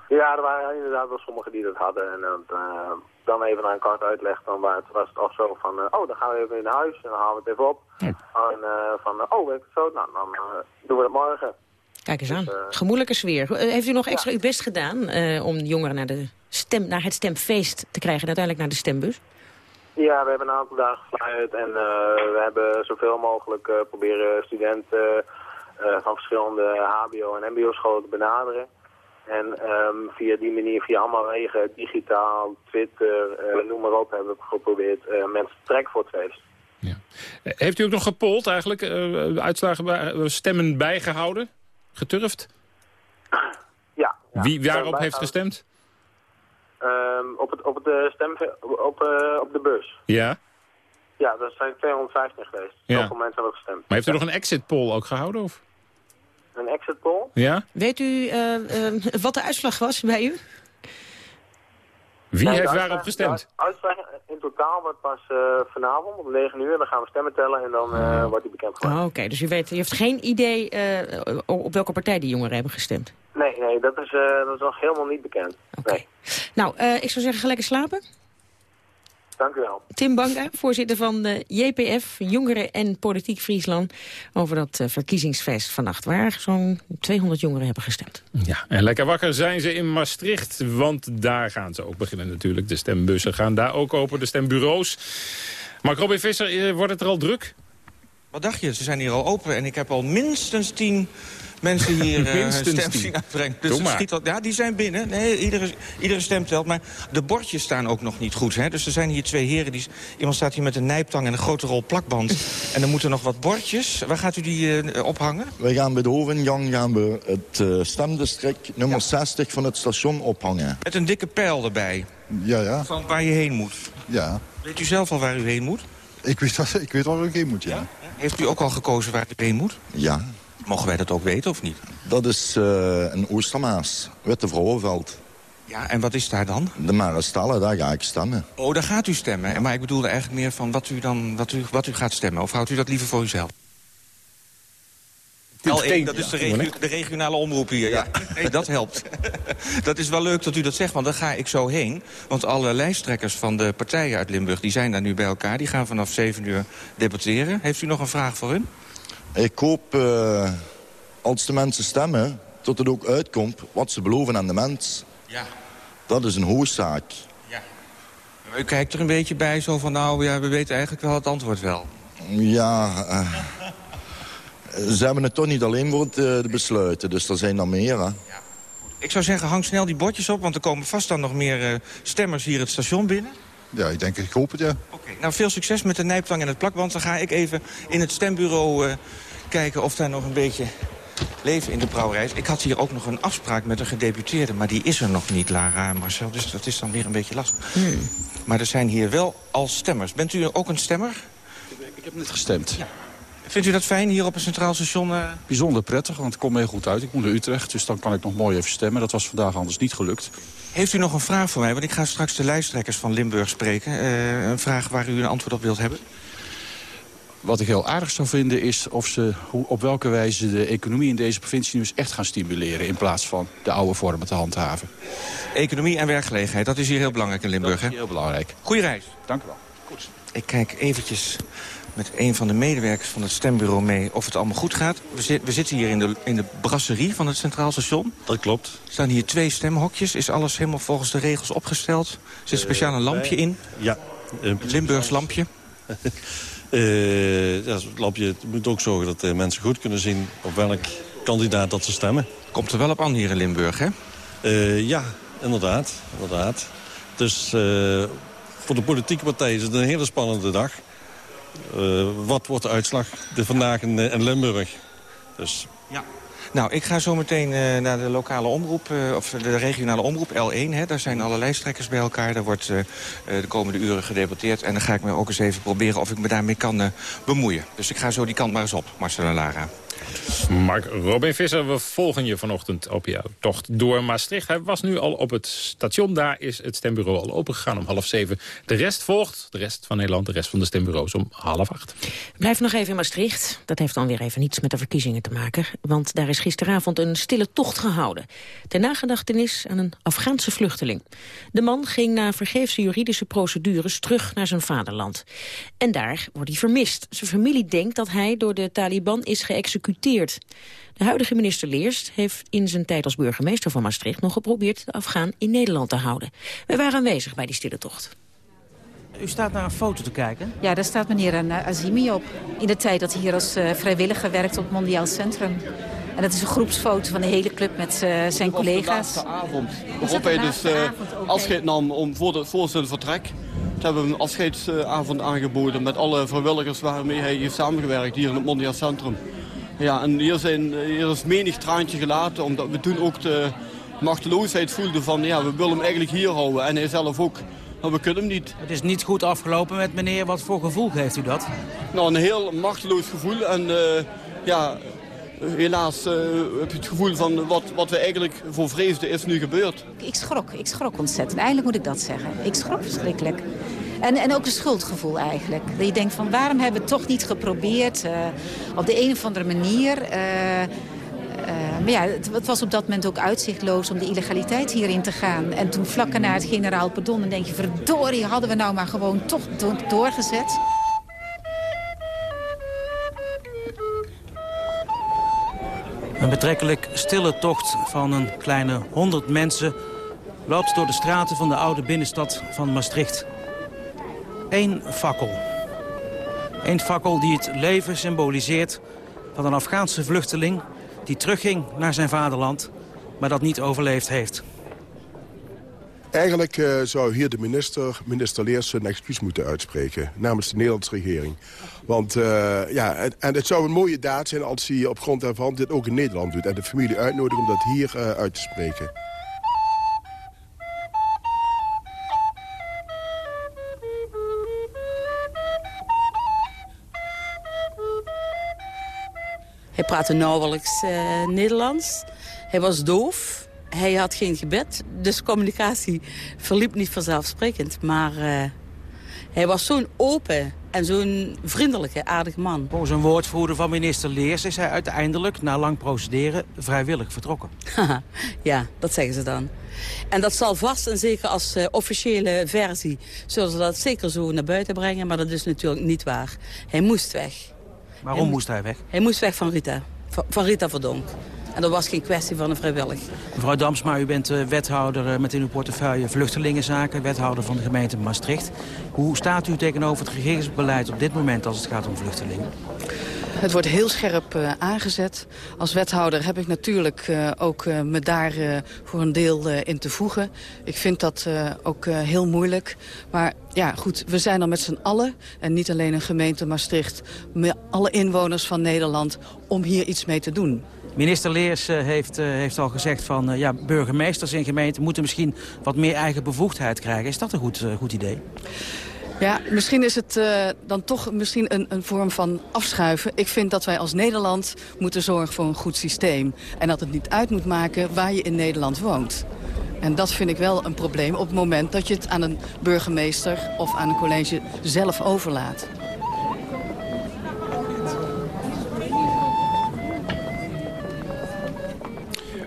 S42: Ja, er waren inderdaad wel sommigen die dat hadden. En uh, dan even naar een kort uitleg, dan was het, was het al zo van... oh, dan gaan we even in huis en dan halen we het even op. Ja. En van, oh, werkt het zo? Nou, dan doen we het morgen.
S5: Kijk eens aan. Dus, Gemoedelijke sfeer. Heeft u nog extra uw best gedaan uh, om jongeren naar, de stem, naar het stemfeest te krijgen en uiteindelijk naar de stembus?
S42: Ja, we hebben een aantal dagen geflyerd en uh, we hebben zoveel mogelijk uh, proberen studenten van verschillende hbo- en mbo-scholen te benaderen. En um, via die manier, via allemaal wegen, digitaal, Twitter, noem maar op, hebben we geprobeerd mensen te trekken voor het feest.
S4: Ja. Heeft u ook nog gepold eigenlijk, uitslagen, bij, stemmen bijgehouden? Geturfd?
S42: Ja. ja.
S4: Wie waarop heeft gestemd?
S42: Um, op, het, op, het stem, op, uh, op de bus.
S4: Ja?
S42: Ja, dat zijn 250 geweest.
S4: Ja.
S42: Zoveel mensen hebben gestemd.
S4: Maar heeft u nog een exit poll ook gehouden? Of?
S42: Een exit poll?
S4: Ja.
S5: Weet u uh, uh, wat de uitslag was bij u?
S4: Wie nee, heeft waarop gestemd?
S42: De uitslag in totaal wordt pas uh, vanavond om 9 uur. Dan gaan we stemmen tellen en dan uh, wordt die bekend gemaakt.
S5: Oh, Oké, okay. dus u, weet, u heeft geen idee uh, op welke partij die jongeren hebben gestemd?
S42: Nee, nee dat, is, dat is nog helemaal niet bekend.
S5: Okay. Nee. Nou, ik zou zeggen, lekker slapen.
S42: Dank u wel.
S5: Tim Banga, voorzitter van de JPF, Jongeren en Politiek Friesland... over dat uh, verkiezingsfeest vannacht, waar zo'n 200 jongeren hebben gestemd.
S4: Ja, en lekker wakker zijn ze in Maastricht, want daar gaan ze ook beginnen natuurlijk. De stembussen gaan daar ook open, de stembureaus. Mark Robin Visser, wordt het er al druk?
S43: Wat dacht je? Ze zijn hier al open en ik heb al minstens tien mensen *laughs* hier uh, stem zien uitbrengen. Dus het schiet al, ja, die zijn binnen. Nee, iedere, iedere stem telt. Maar de bordjes staan ook nog niet goed. Hè? Dus er zijn hier twee heren. Die, iemand staat hier met een nijptang en een grote rol plakband. *laughs* en er moeten nog wat bordjes. Waar gaat u die uh, ophangen?
S44: Wij gaan bij de hoofdingang gaan we het uh, stemdistrict nummer ja. 60 van het station ophangen.
S43: Met een dikke pijl erbij.
S44: Ja, ja.
S43: Van waar je heen moet.
S44: Ja.
S43: Weet u zelf al waar u heen moet?
S44: Ik ik weet waar ik heen moet, ja. ja.
S43: Heeft u ook al gekozen waar u heen moet?
S44: Ja.
S43: Mogen wij dat ook weten of niet?
S44: Dat is uh, een Oostermaas, Witte Vrouwenveld.
S43: Ja, en wat is daar dan?
S44: De Marestelle, daar ga ik stemmen.
S43: Oh, daar gaat u stemmen. Maar ik bedoelde eigenlijk meer van wat u, dan, wat, u, wat u gaat stemmen. Of houdt u dat liever voor uzelf? L1, dat is de, regio de, regionale omroep hier. Ja. Nee, dat helpt. *laughs* dat is wel leuk dat u dat zegt, want daar ga ik zo heen. Want alle lijsttrekkers van de partijen uit Limburg... die zijn daar nu bij elkaar. Die gaan vanaf 7 uur debatteren. Heeft u nog een vraag voor hun?
S44: Ik hoop, uh, als de mensen stemmen, dat het ook uitkomt wat ze beloven aan de mens.
S43: Ja.
S44: Dat is een hoofdzaak.
S43: Ja. U kijkt er een beetje bij, zo van nou, ja, we weten eigenlijk wel het antwoord wel.
S44: Ja, uh, ze hebben het toch niet alleen voor het uh, besluiten, dus er zijn er meer, hè. Ja.
S43: Ik zou zeggen, hang snel die bordjes op, want er komen vast dan nog meer stemmers hier het station binnen.
S45: Ja, ik denk, ik hoop het, ja.
S43: Oké, nou veel succes met de nijptang en het plakband. Dan ga ik even in het stembureau uh, kijken of daar nog een beetje leven in de brouwerij is. Ik had hier ook nog een afspraak met een gedeputeerde, maar die is er nog niet, Lara en Marcel. Dus dat is dan weer een beetje lastig. Hmm. Maar er zijn hier wel al stemmers. Bent u ook een stemmer?
S45: Ik heb net gestemd. Ja.
S43: Vindt u dat fijn hier op een centraal station? Uh...
S45: Bijzonder prettig, want ik kom heel goed uit. Ik moet naar Utrecht, dus dan kan ik nog mooi even stemmen. Dat was vandaag anders niet gelukt.
S43: Heeft u nog een vraag voor mij? Want ik ga straks de lijsttrekkers van Limburg spreken. Uh, een vraag waar u een antwoord op wilt hebben?
S45: Wat ik heel aardig zou vinden is of ze, hoe, op welke wijze de economie in deze provincie nu eens echt gaan stimuleren... in plaats van de oude vormen te handhaven.
S43: Economie en werkgelegenheid, dat is hier heel belangrijk in Limburg,
S45: hè? heel belangrijk.
S43: Goeie reis.
S45: Dank u wel. Goed.
S43: Ik kijk eventjes met een van de medewerkers van het stembureau mee of het allemaal goed gaat. We, we, zitten hier in de, in de brasserie van het Centraal Station.
S45: Dat klopt.
S43: Er staan hier twee stemhokjes. Is alles helemaal volgens de regels opgesteld? Er zit een speciaal een lampje in?
S45: Ja.
S43: Een Limburgs lampje?
S45: Uh, *laughs* ja, het lampje moet ook zorgen dat uh, mensen goed kunnen zien op welk kandidaat dat ze stemmen.
S43: Komt er wel op aan hier in Limburg, hè?
S45: Uh, ja, inderdaad. inderdaad. Dus voor de politieke partijen is het een hele spannende dag. Wat wordt de uitslag de vandaag in, in Limburg? Dus...
S43: Ja. Nou, ik ga zo meteen uh, naar de lokale omroep, of de regionale omroep, L1. Hè. Daar zijn alle lijsttrekkers bij elkaar. Daar wordt de komende uren gedebatteerd. En dan ga ik me ook eens even proberen of ik me daarmee kan bemoeien. Dus ik ga zo die kant maar eens op, Marcel en Lara.
S4: Mark Robin Visser, we volgen je vanochtend op jouw tocht door Maastricht. Hij was nu al op het station. Daar is het stembureau al opengegaan om half zeven. De rest volgt, de rest van Nederland, de rest van de stembureaus om half acht.
S5: Blijf nog even in Maastricht. Dat heeft dan weer even niets met de verkiezingen te maken. Want daar is gisteravond een stille tocht gehouden. Ter nagedachtenis aan een Afghaanse vluchteling. De man ging na vergeefse juridische procedures terug naar zijn vaderland. En daar wordt hij vermist. Zijn familie denkt dat hij door de Taliban is geëxecuteerd de huidige minister Leers heeft in zijn tijd als burgemeester van Maastricht... nog geprobeerd de Afghaan in Nederland te houden. We waren aanwezig bij die stille tocht.
S46: U staat naar een foto te kijken?
S47: Ja, daar staat meneer eh, Azimi op. In de tijd dat hij hier als uh, vrijwilliger werkt op het Mondiaal Centrum. En dat is een groepsfoto van de hele club met uh, zijn collega's.
S40: De avond. Waarop hij dus uh, afscheid nam om voor, de, voor zijn vertrek. Toen hebben we een afscheidsavond aangeboden met alle vrijwilligers waarmee hij heeft samengewerkt hier in het Mondiaal Centrum. Ja, en hier, zijn, hier is menig traantje gelaten, omdat we toen ook de machteloosheid voelden van... ja, we willen hem eigenlijk hier houden. En hij zelf ook. Maar we kunnen hem niet.
S46: Het is niet goed afgelopen met meneer. Wat voor gevoel heeft u dat?
S40: Nou, een heel machteloos gevoel. En uh, ja, helaas uh, heb je het gevoel van wat, wat we eigenlijk voor vreesden is nu gebeurd.
S47: Ik schrok, ik schrok ontzettend. Eindelijk moet ik dat zeggen. Ik schrok verschrikkelijk. En, en ook een schuldgevoel eigenlijk. Dat je denkt van waarom hebben we het toch niet geprobeerd uh, op de een of andere manier... Uh, maar ja, het, was op dat moment ook uitzichtloos om de illegaliteit hierin te gaan. En toen vlak na het generaal pardon, dan denk je... verdorie, hadden we nou maar gewoon toch doorgezet.
S46: Een betrekkelijk stille tocht van een kleine 100 mensen... loopt door de straten van de oude binnenstad van Maastricht. Eén fakkel. Eén fakkel die het leven symboliseert van een Afghaanse vluchteling... die terugging naar zijn vaderland, maar dat niet overleefd heeft.
S48: Eigenlijk uh, zou hier de minister, minister Leers, een excuus moeten uitspreken... namens de Nederlandse regering. Want uh, ja, en, het zou een mooie daad zijn als hij op grond daarvan dit ook in Nederland doet... en de familie uitnodigt om dat hier uh, uit te spreken.
S49: Hij praatte nauwelijks uh, Nederlands. Hij was doof. Hij had geen gebed. Dus communicatie verliep niet vanzelfsprekend. Maar uh, hij was zo'n open en zo'n vriendelijke, aardige man.
S46: Volgens een woordvoerder van minister Leers is hij uiteindelijk, na lang procederen, vrijwillig vertrokken.
S49: ja, dat zeggen ze dan. En dat zal vast en zeker als uh, officiële versie... zullen ze dat zeker zo naar buiten brengen, maar dat is natuurlijk niet waar. Hij moest weg.
S46: Waarom moest hij weg?
S49: Hij moest weg van Rita. Van Rita Verdonk. En dat was geen kwestie van een vrijwillig.
S46: Mevrouw Damsma, u bent uh, wethouder uh, met in uw portefeuille vluchtelingenzaken, wethouder van de gemeente Maastricht. Hoe staat u tegenover het regeringsbeleid op dit moment als het gaat om vluchtelingen?
S49: Het wordt heel scherp uh, aangezet. Als wethouder heb ik natuurlijk uh, ook uh, me daar voor een deel in te voegen. Ik vind dat ook heel moeilijk. Maar ja, goed, we zijn er met z'n allen. En niet alleen een gemeente Maastricht. Met alle inwoners van Nederland om hier iets mee te doen.
S46: Minister Leers heeft, heeft al gezegd van ja, burgemeesters in gemeenten moeten misschien wat meer eigen bevoegdheid krijgen. Is dat een goed, goed idee?
S49: Ja, misschien is het uh, dan toch misschien een, een vorm van afschuiven. Ik vind dat wij als Nederland moeten zorgen voor een goed systeem. En dat het niet uit moet maken waar je in Nederland woont. En dat vind ik wel een probleem op het moment dat je het aan een burgemeester of aan een college zelf overlaat.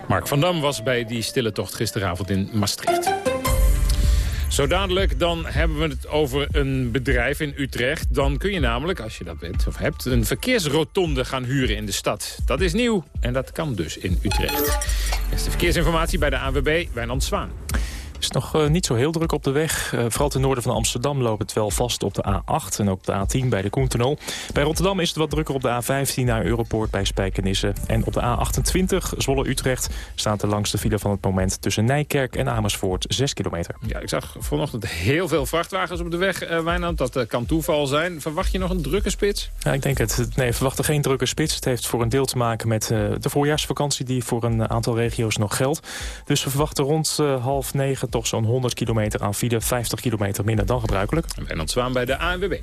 S4: Mark van Dam was bij die stille tocht gisteravond in Maastricht. Zo dadelijk dan hebben we het over een bedrijf in Utrecht. Dan kun je namelijk, als je dat weet of hebt... een verkeersrotonde gaan huren in de stad. Dat is nieuw en dat kan dus in Utrecht. Dit is de verkeersinformatie bij de ANWB, Wijnand Zwaan.
S33: Is nog uh, niet zo heel druk op de weg. Uh, vooral ten noorden van Amsterdam loopt het wel vast op de A8 en ook de A10 bij de Koentunnel. Bij Rotterdam is het wat drukker op de A15 naar Europoort bij Spijkenisse. En op de A28 Zwolle-Utrecht staat de langste file van het moment tussen Nijkerk en Amersfoort 6 kilometer.
S4: Ja, ik zag vanochtend heel veel vrachtwagens op de weg, uh, Wijnand. Dat kan toeval zijn. Verwacht je nog een drukke spits?
S33: Ja, ik denk het. Nee, verwacht er geen drukke spits. Het heeft voor een deel te maken met de voorjaarsvakantie die voor een aantal regio's nog geldt. Dus we verwachten rond half negen toch zo'n 100 kilometer aan file. 50 kilometer minder dan gebruikelijk.
S4: En dan Zwaan bij de ANWB.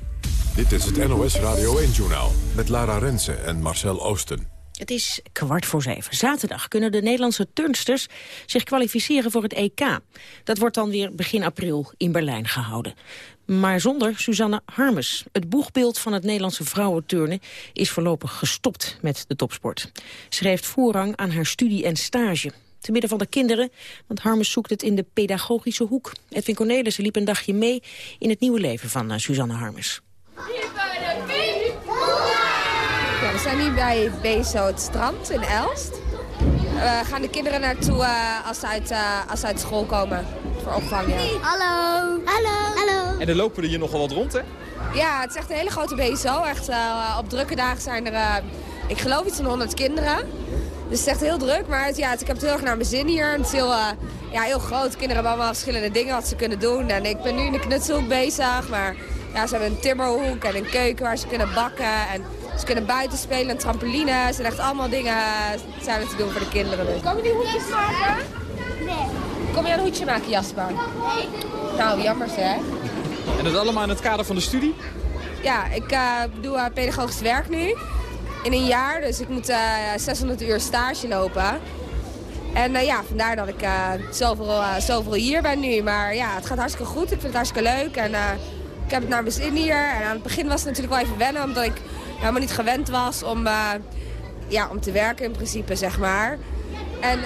S50: Dit is het NOS Radio 1-journaal met Lara Rensen en Marcel Oosten.
S5: Het is kwart voor zeven. Zaterdag kunnen de Nederlandse turnsters zich kwalificeren voor het EK. Dat wordt dan weer begin april in Berlijn gehouden. Maar zonder Suzanne Harmes. Het boegbeeld van het Nederlandse vrouwenturnen is voorlopig gestopt met de topsport. Ze geeft voorrang aan haar studie en stage te midden van de kinderen. Want Harmes zoekt het in de pedagogische hoek. Edwin Cornelissen liep een dagje mee in het nieuwe leven van uh, Suzanne Harmes.
S51: Ja, we zijn nu bij BSO het strand in Elst. We gaan de kinderen naartoe uh, als, ze uit, uh, als ze uit school komen voor opvang. Ja.
S52: Hallo. Hallo. Hallo.
S53: En dan lopen er hier nogal wat rond, hè?
S51: Ja, het is echt een hele grote BSO. Echt, op drukke dagen zijn er, ik geloof iets van 100 kinderen. Dus het is echt heel druk, maar het, ja, ik heb het heel erg naar mijn zin hier. Het is heel, uh, ja, heel groot. Kinderen hebben allemaal verschillende dingen wat ze kunnen doen. En ik ben nu in de knutselhoek bezig, maar ja, ze hebben een timmerhoek en een keuken waar ze kunnen bakken. En ze kunnen buiten spelen, een trampoline. Ze zijn echt allemaal dingen zijn er te doen voor de kinderen. Dus. Kom je die hoedjes maken? Nee. Kom je een hoedje maken, Jasper? Nee. Nou, jammer zeg.
S53: En dat allemaal in het kader van de studie?
S51: Ja, ik uh, doe uh, pedagogisch werk nu in een jaar. Dus ik moet 600 uur stage lopen. En ja, vandaar dat ik uh, zoveel, zoveel hier ben nu. Maar ja, het gaat hartstikke goed. Ik vind het hartstikke leuk. En ik heb het naar mijn zin hier. En aan het begin was het natuurlijk wel even wennen. Omdat ik helemaal niet gewend was om, ja, om te werken in principe, zeg maar. En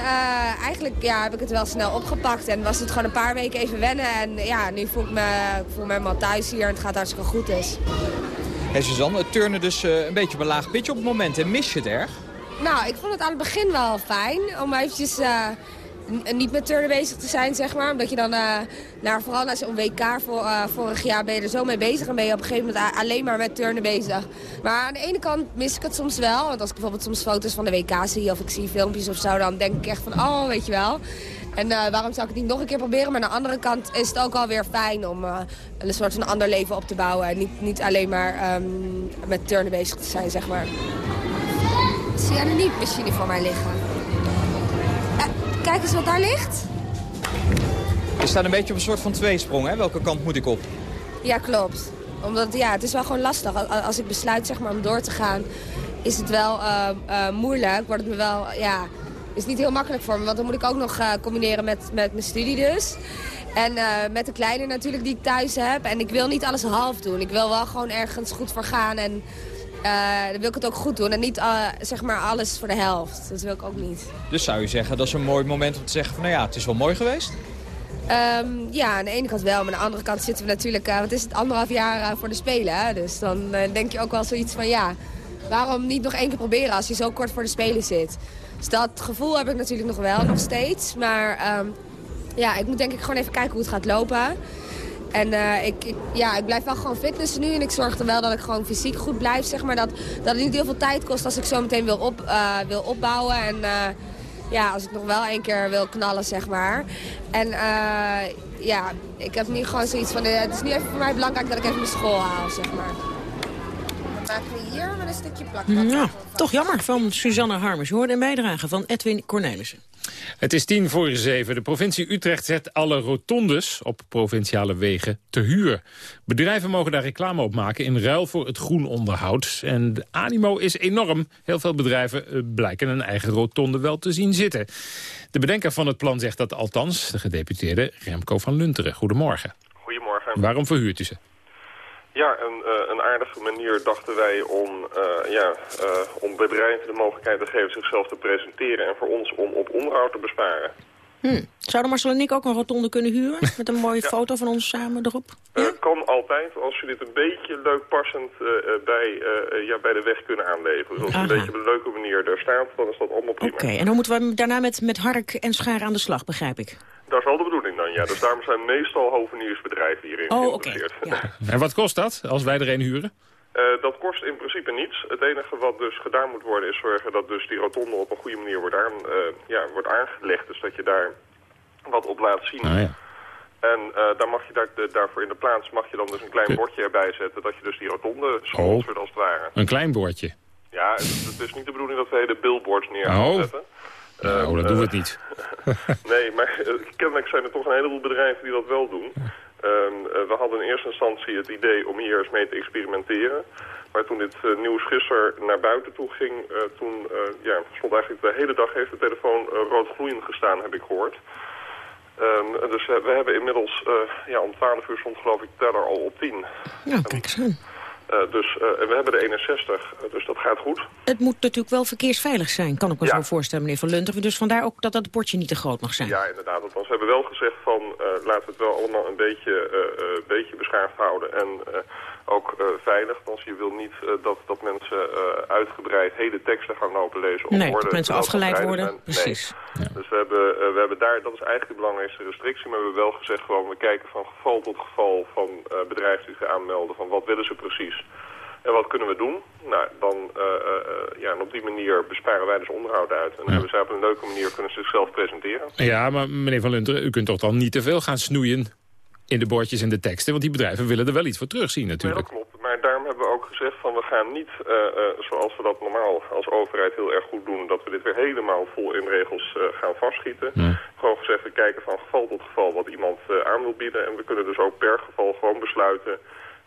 S51: eigenlijk ja, heb ik het wel snel opgepakt. En was het gewoon een paar weken even wennen. En ja, nu voel ik me, voel me helemaal thuis hier. En het gaat hartstikke goed dus.
S53: Hey Suzanne, het turnen dus uh, een beetje op een laag pitje op het moment. En mis je het erg?
S51: Nou, ik vond het aan het begin wel fijn om eventjes uh, niet met turnen bezig te zijn, zeg maar. Omdat je dan, uh, nou, vooral na zo'n WK voor, vorig jaar ben je er zo mee bezig. En ben je op een gegeven moment alleen maar met turnen bezig. Maar aan de ene kant mis ik het soms wel. Want als ik bijvoorbeeld soms foto's van de WK zie of ik zie filmpjes of zo, dan denk ik echt van, oh, weet je wel. En uh, waarom zou ik het niet nog een keer proberen? Maar aan de andere kant is het ook alweer fijn om uh, een soort van ander leven op te bouwen. En niet, niet alleen maar um, met turnen bezig te zijn, zeg maar. Zie jij er niet machine voor mij liggen? Uh, kijk eens wat daar ligt.
S53: Je staat een beetje op een soort van tweesprong, hè? Welke kant moet ik op?
S51: Ja, klopt. Omdat ja, het is wel gewoon lastig. Als ik besluit zeg maar, om door te gaan, is het wel moeilijk. Wordt het me wel, ja is niet heel makkelijk voor me. Want dan moet ik ook nog uh, combineren met, met mijn studie dus. En uh, met de kleine natuurlijk die ik thuis heb. En ik wil niet alles half doen. Ik wil wel gewoon ergens goed voor gaan. En uh, dan wil ik het ook goed doen. En niet zeg maar alles voor de helft. Dat wil ik ook niet.
S53: Dus zou je zeggen, dat is een mooi moment om te zeggen van... nou ja, het is wel mooi geweest?
S51: Um, ja, aan de ene kant wel. Maar aan de andere kant zitten we natuurlijk... wat is het, anderhalf jaar voor de Spelen. Hè? Dus dan denk je ook wel zoiets van... ja, waarom niet nog één keer proberen als je zo kort voor de Spelen zit? Dus dat gevoel heb ik natuurlijk nog wel, nog steeds. Maar um, ja, ik moet denk ik gewoon even kijken hoe het gaat lopen. En uh, ik, ja, ik blijf wel gewoon fitnessen nu. En ik zorg er wel dat ik gewoon fysiek goed blijf. Zeg maar, dat, dat het niet heel veel tijd kost als ik zo meteen wil, op, uh, wil opbouwen. En uh, ja, als ik nog wel een keer wil knallen, zeg maar. En ja, ik heb nu gewoon zoiets van... het is nu even voor mij belangrijk dat ik even mijn school haal, zeg maar. Maken we hier met een stukje plakband.
S5: Ja, toch jammer van Suzanne Harmers. Je hoorde een bijdrage van Edwin Cornelissen.
S4: Het is tien voor zeven. De provincie Utrecht zet alle rotondes op provinciale wegen te huur. Bedrijven mogen daar reclame op maken in ruil voor het groen onderhoud. En de animo is enorm. Heel veel bedrijven eh, blijken een eigen rotonde wel te zien zitten. De bedenker van het plan zegt dat althans, de gedeputeerde Remco van Lunteren. Goedemorgen.
S54: Goedemorgen.
S4: Waarom verhuurt u ze?
S54: Ja, een, uh, een aardige manier dachten wij om, uh, ja, uh, om bedrijven de mogelijkheid te geven zichzelf te presenteren... en voor ons om op onderhoud te besparen.
S5: Hmm. Zouden Marcel en ik ook een rotonde kunnen huren? *laughs* Met een mooie foto van ons samen erop?
S54: Ja? kan altijd, als je dit een beetje leuk passend bij, ja, bij de weg kunnen aanleveren. Dus als het een beetje op een leuke manier daar staat, dan is dat allemaal prima.
S5: Oké, en dan moeten we daarna met, met hark en schaar aan de slag, begrijp ik.
S54: Dat is wel de bedoeling dan, ja. Dus daarom zijn meestal hoveniersbedrijven hierin
S5: oh, geïnteresseerd. Okay.
S4: Ja. *laughs* en wat kost dat, als wij er een huren?
S54: Uh, dat kost in principe niets. Het enige wat dus gedaan moet worden is zorgen dat dus die rotonde op een goede manier wordt, aan, uh, ja, wordt aangelegd. Dus dat je daar wat op laat zien.
S4: Ah, ja.
S54: En uh, daar mag je daar, de, daarvoor in de plaats mag je dan dus een klein bordje erbij zetten dat je dus die rotonde sponsort oh. als het ware.
S4: Een klein bordje?
S54: Ja, het, het, is niet de bedoeling dat we hele billboards neer gaan
S4: oh.
S54: zetten.
S4: Nou, dat doen we het niet. *laughs*
S54: nee, maar kennelijk zijn er toch een heleboel bedrijven die dat wel doen. Um, we hadden in eerste instantie het idee om hier eens mee te experimenteren. Maar toen dit uh, nieuws gisteren naar buiten toe ging, uh, toen ja, stond eigenlijk de hele dag heeft de telefoon rood gloeiend gestaan, heb ik gehoord. Um, dus we hebben inmiddels, ja, om 12 uur stond geloof ik teller al op 10.
S5: Ja, kijk eens.
S54: Uh, dus uh, we hebben de 61, dus dat gaat goed.
S5: Het moet natuurlijk wel verkeersveilig zijn, kan ik me ja. zo voorstellen, meneer Van Lunteren. Dus vandaar ook dat dat bordje niet te groot mag zijn.
S54: Ja, inderdaad. Want we hebben wel gezegd van, laten we het wel allemaal een beetje, beetje beschaafd houden. En ook veilig, want je wil niet dat, dat mensen uitgebreid hele teksten gaan lopen lezen.
S5: Nee, worden, dat mensen afgeleid worden, zijn. precies.
S54: Nee. Ja. Dus we hebben, we hebben daar, dat is eigenlijk de belangrijkste restrictie, maar we hebben wel gezegd gewoon, we kijken van geval tot geval van bedrijven die zich aanmelden, van wat willen ze precies. En wat kunnen we doen? Nou, dan, uh, uh, ja, en op die manier besparen wij dus onderhoud uit. En dan hebben zij op een leuke manier kunnen zichzelf presenteren.
S4: Ja, maar meneer Van Lunteren, u kunt toch dan niet te veel gaan snoeien in de bordjes en de teksten? Want die bedrijven willen er wel iets voor terugzien natuurlijk.
S54: Nee, dat klopt. Maar daarom hebben we ook gezegd van we gaan niet, uh, zoals we dat normaal als overheid heel erg goed doen... dat we dit weer helemaal vol in regels gaan vastschieten.
S4: Nee.
S54: Gewoon gezegd, we kijken van geval tot geval wat iemand aan wil bieden. En we kunnen dus ook per geval gewoon besluiten...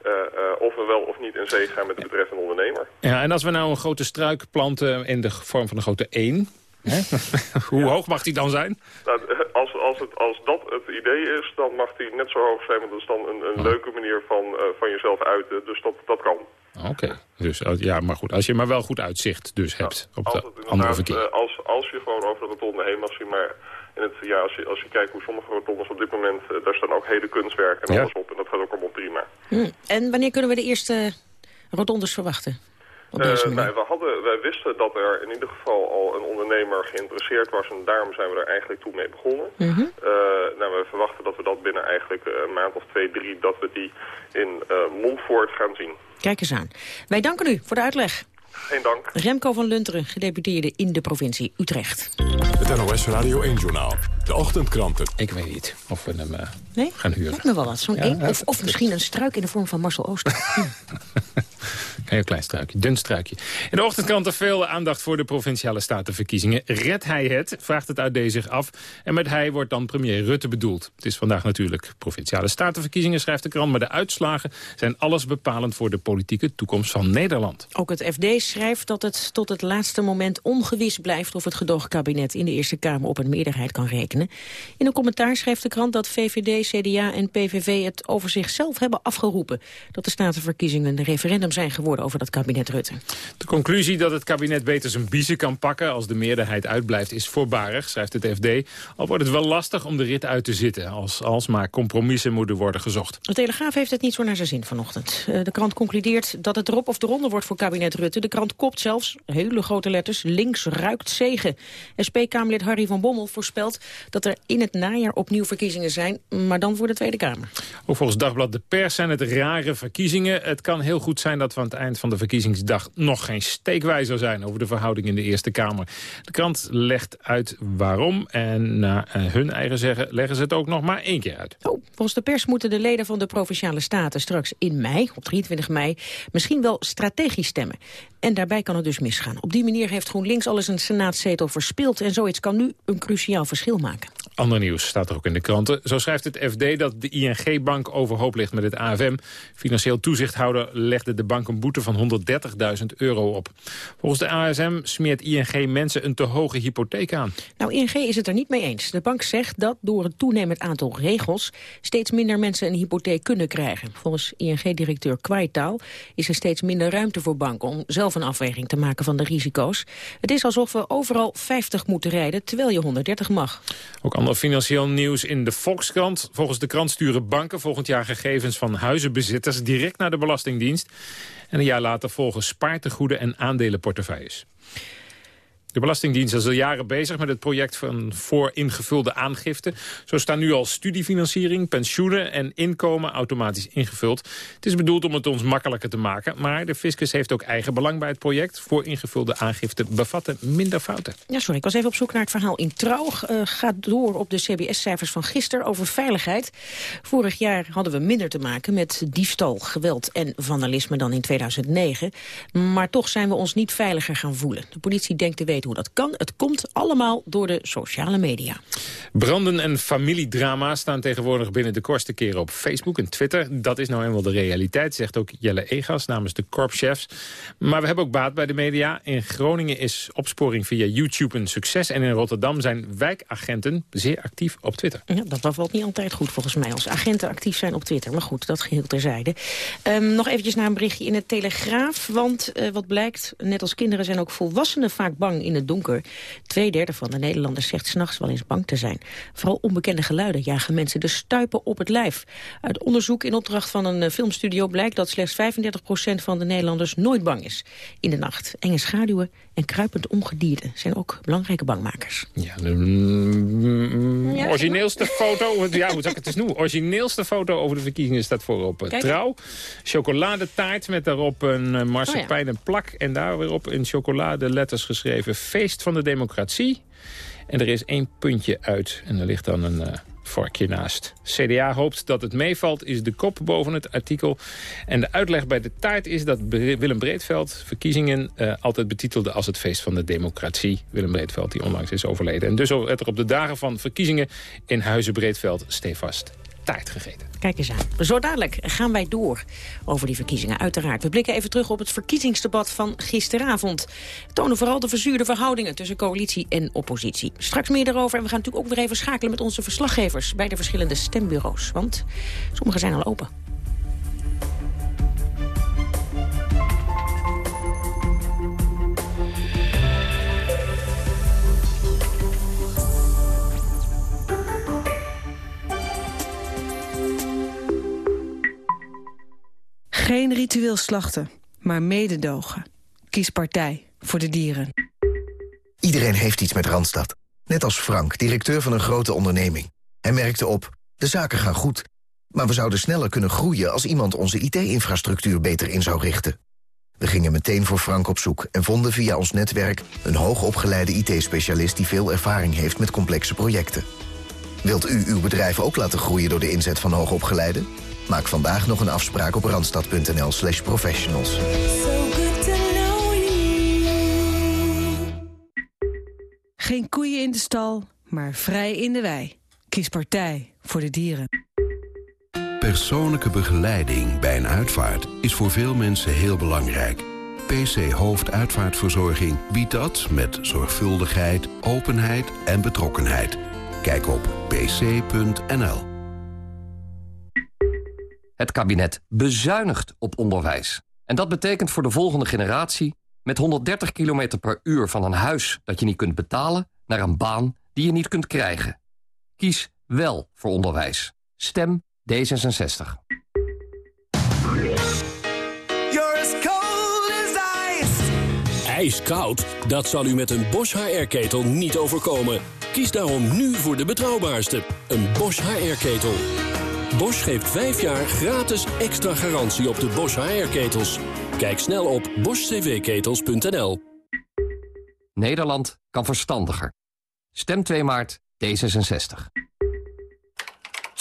S54: Uh, uh, of we wel of niet in zee gaan met de betreffende ondernemer.
S4: Ja, en als we nou een grote struik planten in de vorm van een grote 1... *laughs* Hoe ja. hoog mag die dan zijn?
S54: Nou, als, als, het, als dat het idee is, dan mag die net zo hoog zijn. Want dat is dan een, een oh. leuke manier van, uh, van jezelf uiten. Dus dat, dat kan.
S4: Oké, okay. dus ja, maar goed. Als je maar wel goed uitzicht dus hebt op
S54: als
S4: de andere verkeer.
S54: als, als je gewoon over de rotonde heen mag zien, maar... In het, ja, als, je, als je kijkt hoe sommige rotondes op dit moment... Uh, daar staan ook hele kunstwerken en
S4: ja.
S54: alles op. En dat gaat ook allemaal prima.
S5: Hm. En wanneer kunnen we de eerste rotondes verwachten?
S54: Uh, wij, we hadden, wij wisten dat er in ieder geval al een ondernemer geïnteresseerd was... en daarom zijn we er eigenlijk toe mee begonnen.
S5: Mm -hmm.
S54: uh, nou, we verwachten dat we dat binnen eigenlijk een maand of twee, drie... dat we die in Montfort gaan zien.
S5: Kijk eens aan. Wij danken u voor de uitleg.
S54: Geen dank.
S5: Remco van Lunteren, gedeputeerde in de provincie Utrecht.
S50: Het NOS Radio 1-journaal. De ochtendkranten.
S4: Ik weet niet of we hem uh,
S5: nee?
S4: gaan huren.
S5: Lijkt me wel wat. Zo'n ja, of, of misschien een struik in de vorm van Marcel Ooster. *laughs*
S4: Een klein struikje, dun struikje. In de ochtendkranten veel aandacht voor de Provinciale Statenverkiezingen. Redt hij het? Vraagt het AD zich af. En met hij wordt dan premier Rutte bedoeld. Het is vandaag natuurlijk Provinciale Statenverkiezingen, schrijft de krant. Maar de uitslagen zijn alles bepalend voor de politieke toekomst van Nederland.
S5: Ook het FD schrijft dat het tot het laatste moment ongewis blijft... of het gedoogkabinet in de Eerste Kamer op een meerderheid kan rekenen. In een commentaar schrijft de krant dat VVD, CDA en PVV het over zichzelf hebben afgeroepen. Dat de Statenverkiezingen een referendum zijn geworden over dat kabinet Rutte.
S4: De conclusie dat het kabinet beter zijn biezen kan pakken... als de meerderheid uitblijft, is voorbarig, schrijft het FD. Al wordt het wel lastig om de rit uit te zitten... als, als maar compromissen moeten worden gezocht.
S5: De Telegraaf heeft het niet zo naar zijn zin vanochtend. Eh, de krant concludeert dat het erop of eronder wordt voor kabinet Rutte. De krant kopt zelfs, hele grote letters, links ruikt zegen. SP-Kamerlid Harry van Bommel voorspelt dat er in het najaar opnieuw verkiezingen zijn... maar dan voor de Tweede Kamer.
S4: Ook volgens Dagblad De Pers zijn het rare verkiezingen. Het kan heel goed zijn dat we aan het eind van de verkiezingsdag... nog geen steekwijzer zijn over de verhouding in de Eerste Kamer. De krant legt uit waarom en naar eh, hun eigen zeggen... leggen ze het ook nog maar één keer uit.
S5: Oh, volgens de pers moeten de leden van de Provinciale Staten straks in mei, op 23 mei... misschien wel strategisch stemmen. En daarbij kan het dus misgaan. Op die manier heeft GroenLinks alles een senaatzetel verspeeld... en zoiets kan nu een cruciaal verschil maken.
S4: Ander nieuws staat er ook in de kranten. Zo schrijft het FD dat de ING-bank overhoop ligt met het AFM. Financieel toezichthouder legde de bank een boete van 130.000 euro op. Volgens de ASM smeert ING mensen een te hoge hypotheek aan.
S5: Nou, ING is het er niet mee eens. De bank zegt dat door het toenemend aantal regels... steeds minder mensen een hypotheek kunnen krijgen. Volgens ING-directeur Kwijtaal is er steeds minder ruimte voor banken... om zelf een afweging te maken van de risico's. Het is alsof we overal 50 moeten rijden, terwijl je 130 mag.
S4: Ook ander financieel nieuws in de Volkskrant. Volgens de krant sturen banken volgend jaar gegevens van huizenbezitters direct naar de Belastingdienst. En een jaar later volgen spaartegoeden en aandelenportefeuilles. De Belastingdienst is al jaren bezig met het project van voor ingevulde aangifte. Zo staan nu al studiefinanciering, pensioenen en inkomen automatisch ingevuld. Het is bedoeld om het ons makkelijker te maken. Maar de fiscus heeft ook eigen belang bij het project. Voor ingevulde aangifte bevatten minder fouten.
S5: Ja, sorry, ik was even op zoek naar het verhaal in Trouw. Uh, gaat door op de CBS-cijfers van gisteren over veiligheid. Vorig jaar hadden we minder te maken met diefstal, geweld en vandalisme dan in 2009. Maar toch zijn we ons niet veiliger gaan voelen. De politie denkt te weten hoe dat kan. Het komt allemaal door de sociale media.
S4: Branden en familiedrama staan tegenwoordig binnen de kortste keren op Facebook en Twitter. Dat is nou eenmaal de realiteit, zegt ook Jelle Egas namens de korpschefs. Maar we hebben ook baat bij de media. In Groningen is opsporing via YouTube een succes. En in Rotterdam zijn wijkagenten zeer actief op Twitter.
S5: Ja, dat bevalt niet altijd goed volgens mij als agenten actief zijn op Twitter. Maar goed, dat geheel terzijde. Um, nog eventjes naar een berichtje in het Telegraaf. Want uh, wat blijkt, net als kinderen zijn ook volwassenen vaak bang in in het donker. Tweederde van de Nederlanders zegt s'nachts wel eens bang te zijn. Vooral onbekende geluiden jagen mensen de stuipen op het lijf. Uit onderzoek in opdracht van een eh, filmstudio blijkt dat slechts 35% van de Nederlanders nooit bang is. In de nacht. Enge schaduwen en kruipend ongedierte zijn ook belangrijke bangmakers.
S4: Ja, de mm, origineelste foto, ja, hoe zou ik het eens noemen? Origineelste foto over de verkiezingen staat voor op uh, trouw. Chocoladetaart met daarop een uh, marsepein en plak. En daar weer op in chocolade letters geschreven feest van de democratie. En er is één puntje uit en er ligt dan een... Uh, vorkje naast. CDA hoopt dat het meevalt, is de kop boven het artikel. En de uitleg bij de taart is dat Willem Breedveld verkiezingen uh, altijd betitelde als het feest van de democratie. Willem Breedveld, die onlangs is overleden. En dus werd er op de dagen van verkiezingen in Huizen Breedveld stevast taart gegeten.
S5: Kijk eens aan. Zo dadelijk gaan wij door over die verkiezingen, uiteraard. We blikken even terug op het verkiezingsdebat van gisteravond. We tonen vooral de verzuurde verhoudingen tussen coalitie en oppositie. Straks meer daarover en we gaan natuurlijk ook weer even schakelen met onze verslaggevers... bij de verschillende stembureaus, want sommige zijn al open.
S55: Geen ritueel slachten, maar mededogen. Kies partij voor de dieren.
S56: Iedereen heeft iets met Randstad. Net als Frank, directeur van een grote onderneming. Hij merkte op, de zaken gaan goed. Maar we zouden sneller kunnen groeien als iemand onze IT-infrastructuur beter in zou richten. We gingen meteen voor Frank op zoek en vonden via ons netwerk... een hoogopgeleide IT-specialist die veel ervaring heeft met complexe projecten. Wilt u uw bedrijf ook laten groeien door de inzet van hoogopgeleiden? Maak vandaag nog een afspraak op randstad.nl slash professionals.
S55: Geen koeien in de stal, maar vrij in de wei. Kies partij voor de dieren.
S57: Persoonlijke begeleiding bij een uitvaart is voor veel mensen heel belangrijk. PC Hoofduitvaartverzorging biedt dat met zorgvuldigheid, openheid en betrokkenheid. Kijk op pc.nl.
S58: Het kabinet bezuinigt op onderwijs.
S59: En dat betekent voor de volgende generatie... met 130 km per uur van een huis dat je niet kunt betalen... naar een baan die je niet kunt krijgen. Kies wel voor onderwijs. Stem D66.
S60: Ijskoud? Dat zal u met een Bosch HR-ketel niet overkomen. Kies daarom nu voor de betrouwbaarste, een Bosch HR-ketel. Bosch geeft 5 jaar gratis extra garantie op de Bosch HR-ketels. Kijk snel op boschcvketels.nl.
S59: Nederland kan verstandiger. Stem 2 maart D66.